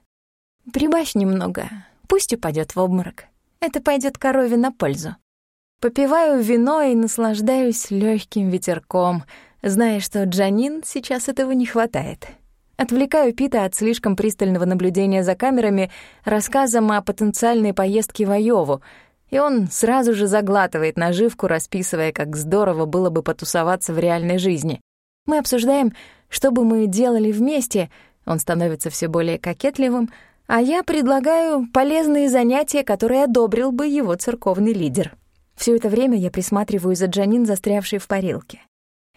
Прибавь немного, пусть упадет в обморок. Это пойдет корове на пользу. Попиваю вино и наслаждаюсь легким ветерком, зная, что Джанин сейчас этого не хватает. Отвлекаю Пита от слишком пристального наблюдения за камерами рассказом о потенциальной поездке в Айову, и он сразу же заглатывает наживку, расписывая, как здорово было бы потусоваться в реальной жизни. Мы обсуждаем, что бы мы делали вместе, он становится все более кокетливым, а я предлагаю полезные занятия, которые одобрил бы его церковный лидер. Все это время я присматриваю за Джанин, застрявшей в парилке.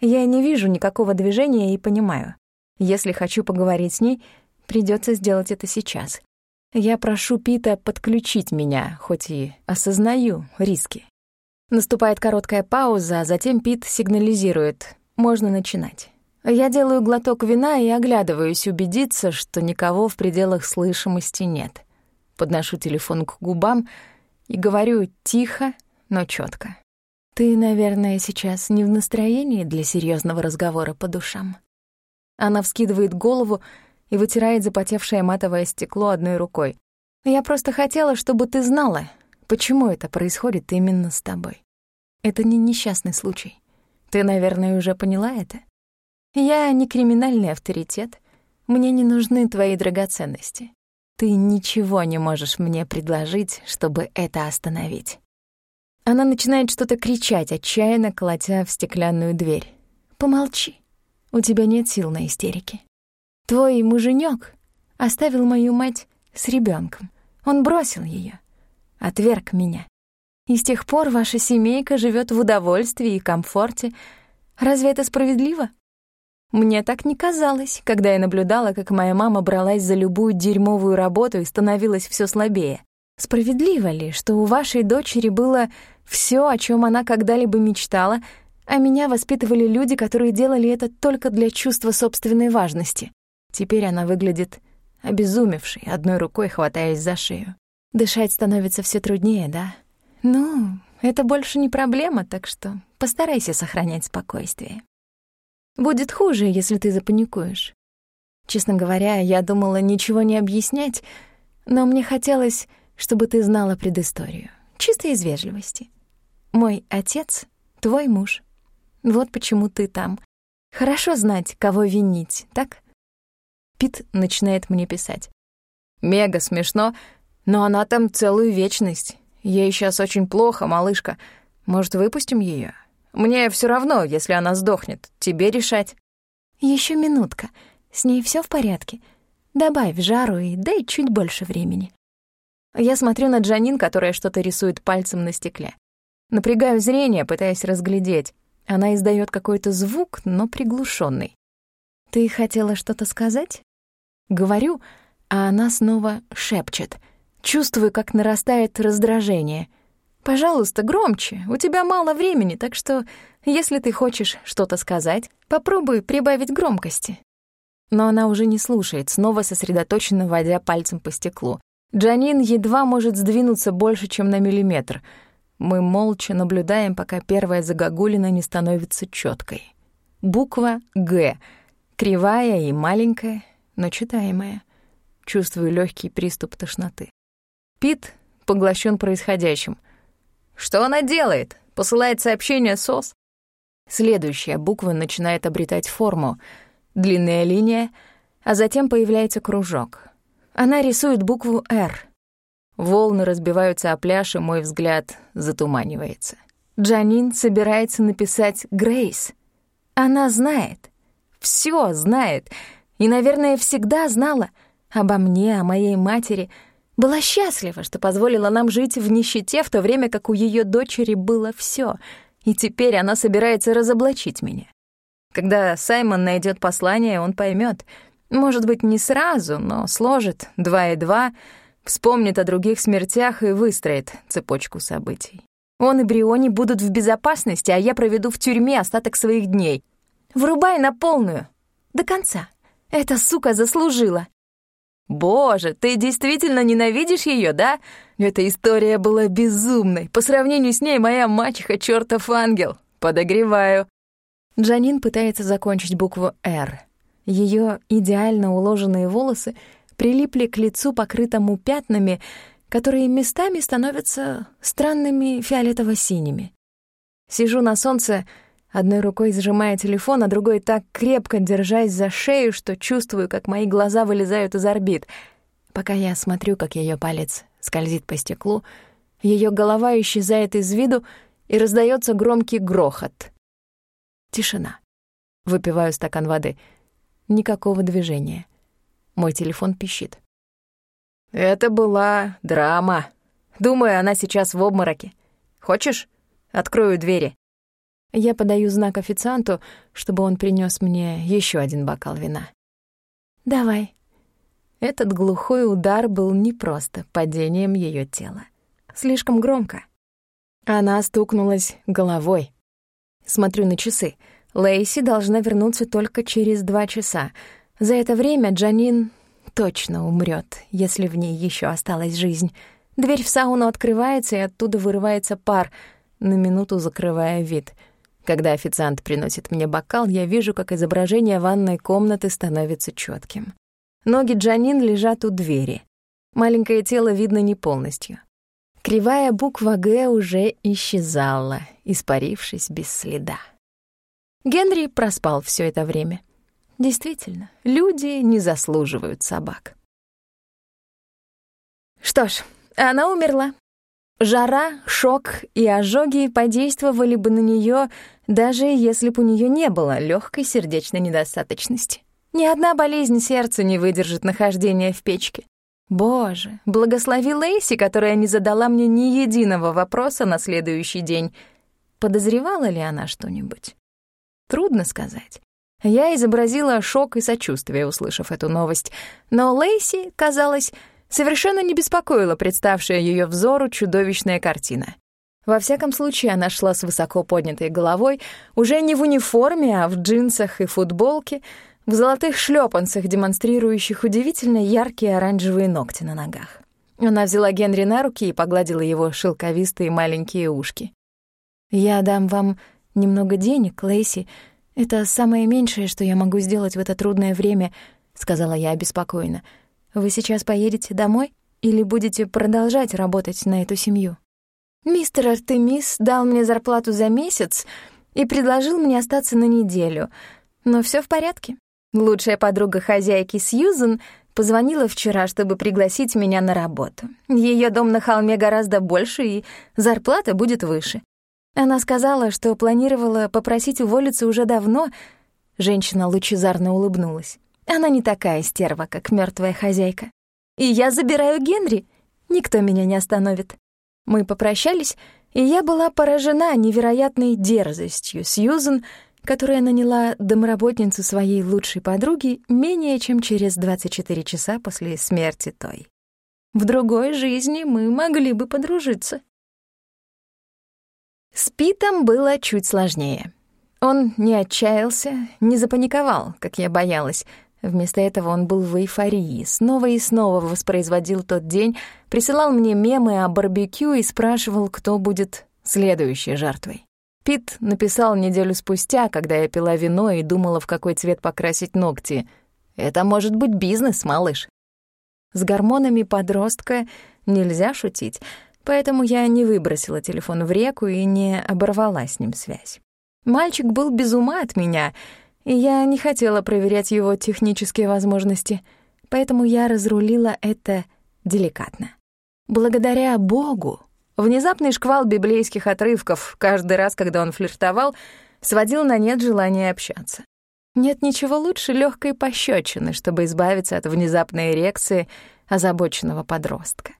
Я не вижу никакого движения и понимаю. Если хочу поговорить с ней, придется сделать это сейчас. Я прошу Пита подключить меня, хоть и осознаю риски. Наступает короткая пауза, а затем Пит сигнализирует. Можно начинать. Я делаю глоток вина и оглядываюсь убедиться, что никого в пределах слышимости нет. Подношу телефон к губам и говорю тихо, но четко. Ты, наверное, сейчас не в настроении для серьезного разговора по душам. Она вскидывает голову и вытирает запотевшее матовое стекло одной рукой. Я просто хотела, чтобы ты знала, почему это происходит именно с тобой. Это не несчастный случай. Ты, наверное, уже поняла это. Я не криминальный авторитет. Мне не нужны твои драгоценности. Ты ничего не можешь мне предложить, чтобы это остановить. Она начинает что-то кричать, отчаянно колотя в стеклянную дверь. «Помолчи. У тебя нет сил на истерики. Твой муженек оставил мою мать с ребенком. Он бросил ее, отверг меня. И с тех пор ваша семейка живет в удовольствии и комфорте. Разве это справедливо? Мне так не казалось, когда я наблюдала, как моя мама бралась за любую дерьмовую работу и становилась все слабее. Справедливо ли, что у вашей дочери было все, о чем она когда-либо мечтала, а меня воспитывали люди, которые делали это только для чувства собственной важности? Теперь она выглядит обезумевшей, одной рукой хватаясь за шею. Дышать становится все труднее, да? Ну, это больше не проблема, так что постарайся сохранять спокойствие. Будет хуже, если ты запаникуешь. Честно говоря, я думала ничего не объяснять, но мне хотелось чтобы ты знала предысторию. Чисто из вежливости. Мой отец — твой муж. Вот почему ты там. Хорошо знать, кого винить, так? Пит начинает мне писать. Мега смешно, но она там целую вечность. Ей сейчас очень плохо, малышка. Может, выпустим ее? Мне все равно, если она сдохнет. Тебе решать. Еще минутка. С ней все в порядке. Добавь жару и дай чуть больше времени. Я смотрю на Джанин, которая что-то рисует пальцем на стекле. Напрягаю зрение, пытаясь разглядеть. Она издает какой-то звук, но приглушенный. «Ты хотела что-то сказать?» Говорю, а она снова шепчет. Чувствую, как нарастает раздражение. «Пожалуйста, громче, у тебя мало времени, так что, если ты хочешь что-то сказать, попробуй прибавить громкости». Но она уже не слушает, снова сосредоточенно водя пальцем по стеклу. Джанин едва может сдвинуться больше, чем на миллиметр. Мы молча наблюдаем, пока первая загогулина не становится четкой. Буква «Г», кривая и маленькая, но читаемая. Чувствую легкий приступ тошноты. Пит поглощен происходящим. «Что она делает? Посылает сообщение СОС?» Следующая буква начинает обретать форму. Длинная линия, а затем появляется кружок — она рисует букву «Р». Волны разбиваются о пляж, и мой взгляд затуманивается. Джанин собирается написать «Грейс». Она знает, все знает, и, наверное, всегда знала обо мне, о моей матери, была счастлива, что позволила нам жить в нищете, в то время как у ее дочери было все, и теперь она собирается разоблачить меня. Когда Саймон найдет послание, он поймет — может быть, не сразу, но сложит два и два, вспомнит о других смертях и выстроит цепочку событий. Он и Бриони будут в безопасности, а я проведу в тюрьме остаток своих дней. Врубай на полную. До конца. Эта сука заслужила. Боже, ты действительно ненавидишь ее, да? Эта история была безумной. По сравнению с ней моя мачеха — чертов ангел. Подогреваю. Джанин пытается закончить букву «Р». Ее идеально уложенные волосы прилипли к лицу, покрытому пятнами, которые местами становятся странными фиолетово-синими. Сижу на солнце, одной рукой сжимая телефон, а другой так крепко держась за шею, что чувствую, как мои глаза вылезают из орбит. Пока я смотрю, как ее палец скользит по стеклу, ее голова исчезает из виду, и раздается громкий грохот. Тишина. Выпиваю стакан воды — Никакого движения. Мой телефон пищит. Это была драма. Думаю, она сейчас в обмороке. Хочешь? Открою двери. Я подаю знак официанту, чтобы он принес мне еще один бокал вина. Давай. Этот глухой удар был не просто падением ее тела. Слишком громко. Она стукнулась головой. Смотрю на часы — Лейси должна вернуться только через два часа. За это время Джанин точно умрет, если в ней еще осталась жизнь. Дверь в сауну открывается, и оттуда вырывается пар, на минуту закрывая вид. Когда официант приносит мне бокал, я вижу, как изображение ванной комнаты становится четким. Ноги Джанин лежат у двери. Маленькое тело видно не полностью. Кривая буква «Г» уже исчезала, испарившись без следа. Генри проспал все это время. Действительно, люди не заслуживают собак. Что ж, она умерла. Жара, шок и ожоги подействовали бы на нее, даже если бы у нее не было легкой сердечной недостаточности. Ни одна болезнь сердца не выдержит нахождения в печке. Боже, благослови Лейси, которая не задала мне ни единого вопроса на следующий день. Подозревала ли она что-нибудь? Трудно сказать. Я изобразила шок и сочувствие, услышав эту новость, но Лейси, казалось, совершенно не беспокоила представшая ее взору чудовищная картина. Во всяком случае, она шла с высоко поднятой головой, уже не в униформе, а в джинсах и футболке, в золотых шлепанцах, демонстрирующих удивительно яркие оранжевые ногти на ногах. Она взяла Генри на руки и погладила его шелковистые маленькие ушки. «Я дам вам немного денег, Лейси. Это самое меньшее, что я могу сделать в это трудное время», — сказала я обеспокоенно. «Вы сейчас поедете домой или будете продолжать работать на эту семью?» «Мистер Артемис дал мне зарплату за месяц и предложил мне остаться на неделю. Но все в порядке. Лучшая подруга хозяйки Сьюзен позвонила вчера, чтобы пригласить меня на работу. Ее дом на холме гораздо больше, и зарплата будет выше. Она сказала, что планировала попросить уволиться уже давно. Женщина лучезарно улыбнулась. Она не такая стерва, как мертвая хозяйка. И я забираю Генри. Никто меня не остановит. Мы попрощались, и я была поражена невероятной дерзостью Сьюзен, которая наняла домработницу своей лучшей подруги менее чем через 24 часа после смерти той. В другой жизни мы могли бы подружиться. С Питом было чуть сложнее. Он не отчаялся, не запаниковал, как я боялась. Вместо этого он был в эйфории, снова и снова воспроизводил тот день, присылал мне мемы о барбекю и спрашивал, кто будет следующей жертвой. Пит написал неделю спустя, когда я пила вино и думала, в какой цвет покрасить ногти. «Это может быть бизнес, малыш». С гормонами подростка нельзя шутить, поэтому я не выбросила телефон в реку и не оборвала с ним связь. Мальчик был без ума от меня, и я не хотела проверять его технические возможности, поэтому я разрулила это деликатно. Благодаря Богу Внезапный шквал библейских отрывков каждый раз, когда он флиртовал, сводил на нет желание общаться. Нет ничего лучше легкой пощечины, чтобы избавиться от внезапной эрекции озабоченного подростка.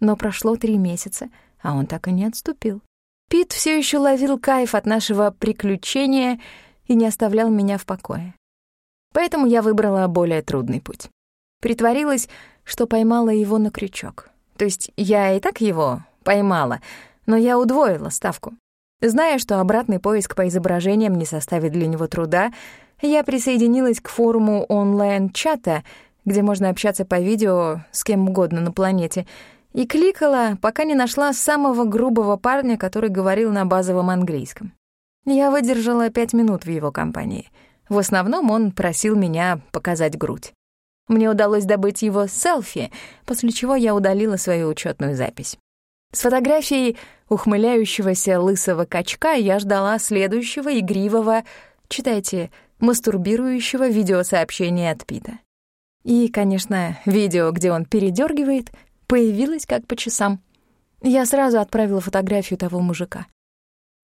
Но прошло три месяца, а он так и не отступил. Пит все еще ловил кайф от нашего приключения и не оставлял меня в покое. Поэтому я выбрала более трудный путь. Притворилась, что поймала его на крючок. То есть я и так его Поймала, но я удвоила ставку. Зная, что обратный поиск по изображениям не составит для него труда, я присоединилась к форуму онлайн-чата, где можно общаться по видео с кем угодно на планете, и кликала, пока не нашла самого грубого парня, который говорил на базовом английском. Я выдержала пять минут в его компании. В основном он просил меня показать грудь. Мне удалось добыть его селфи, после чего я удалила свою учетную запись. С фотографией ухмыляющегося лысого качка я ждала следующего игривого, читайте, мастурбирующего видеосообщения от Пита. И, конечно, видео, где он передергивает, появилось как по часам. Я сразу отправила фотографию того мужика.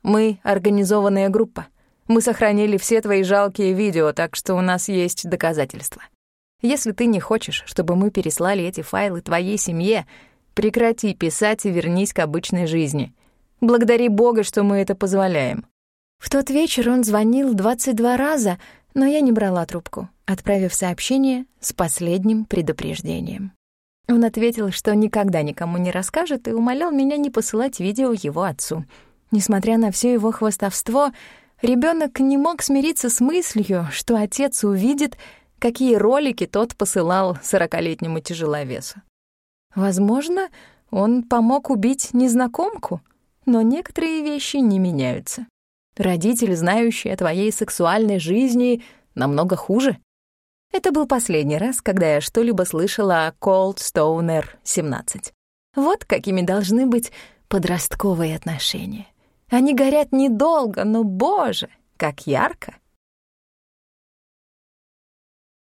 Мы — организованная группа. Мы сохранили все твои жалкие видео, так что у нас есть доказательства. Если ты не хочешь, чтобы мы переслали эти файлы твоей семье, Прекрати писать и вернись к обычной жизни. Благодари Бога, что мы это позволяем». В тот вечер он звонил 22 раза, но я не брала трубку, отправив сообщение с последним предупреждением. Он ответил, что никогда никому не расскажет, и умолял меня не посылать видео его отцу. Несмотря на все его хвастовство, ребенок не мог смириться с мыслью, что отец увидит, какие ролики тот посылал сорокалетнему тяжеловесу. Возможно, он помог убить незнакомку, но некоторые вещи не меняются. Родитель, знающий о твоей сексуальной жизни, намного хуже. Это был последний раз, когда я что-либо слышала о Cold Stoner 17. Вот какими должны быть подростковые отношения. Они горят недолго, но, боже, как ярко.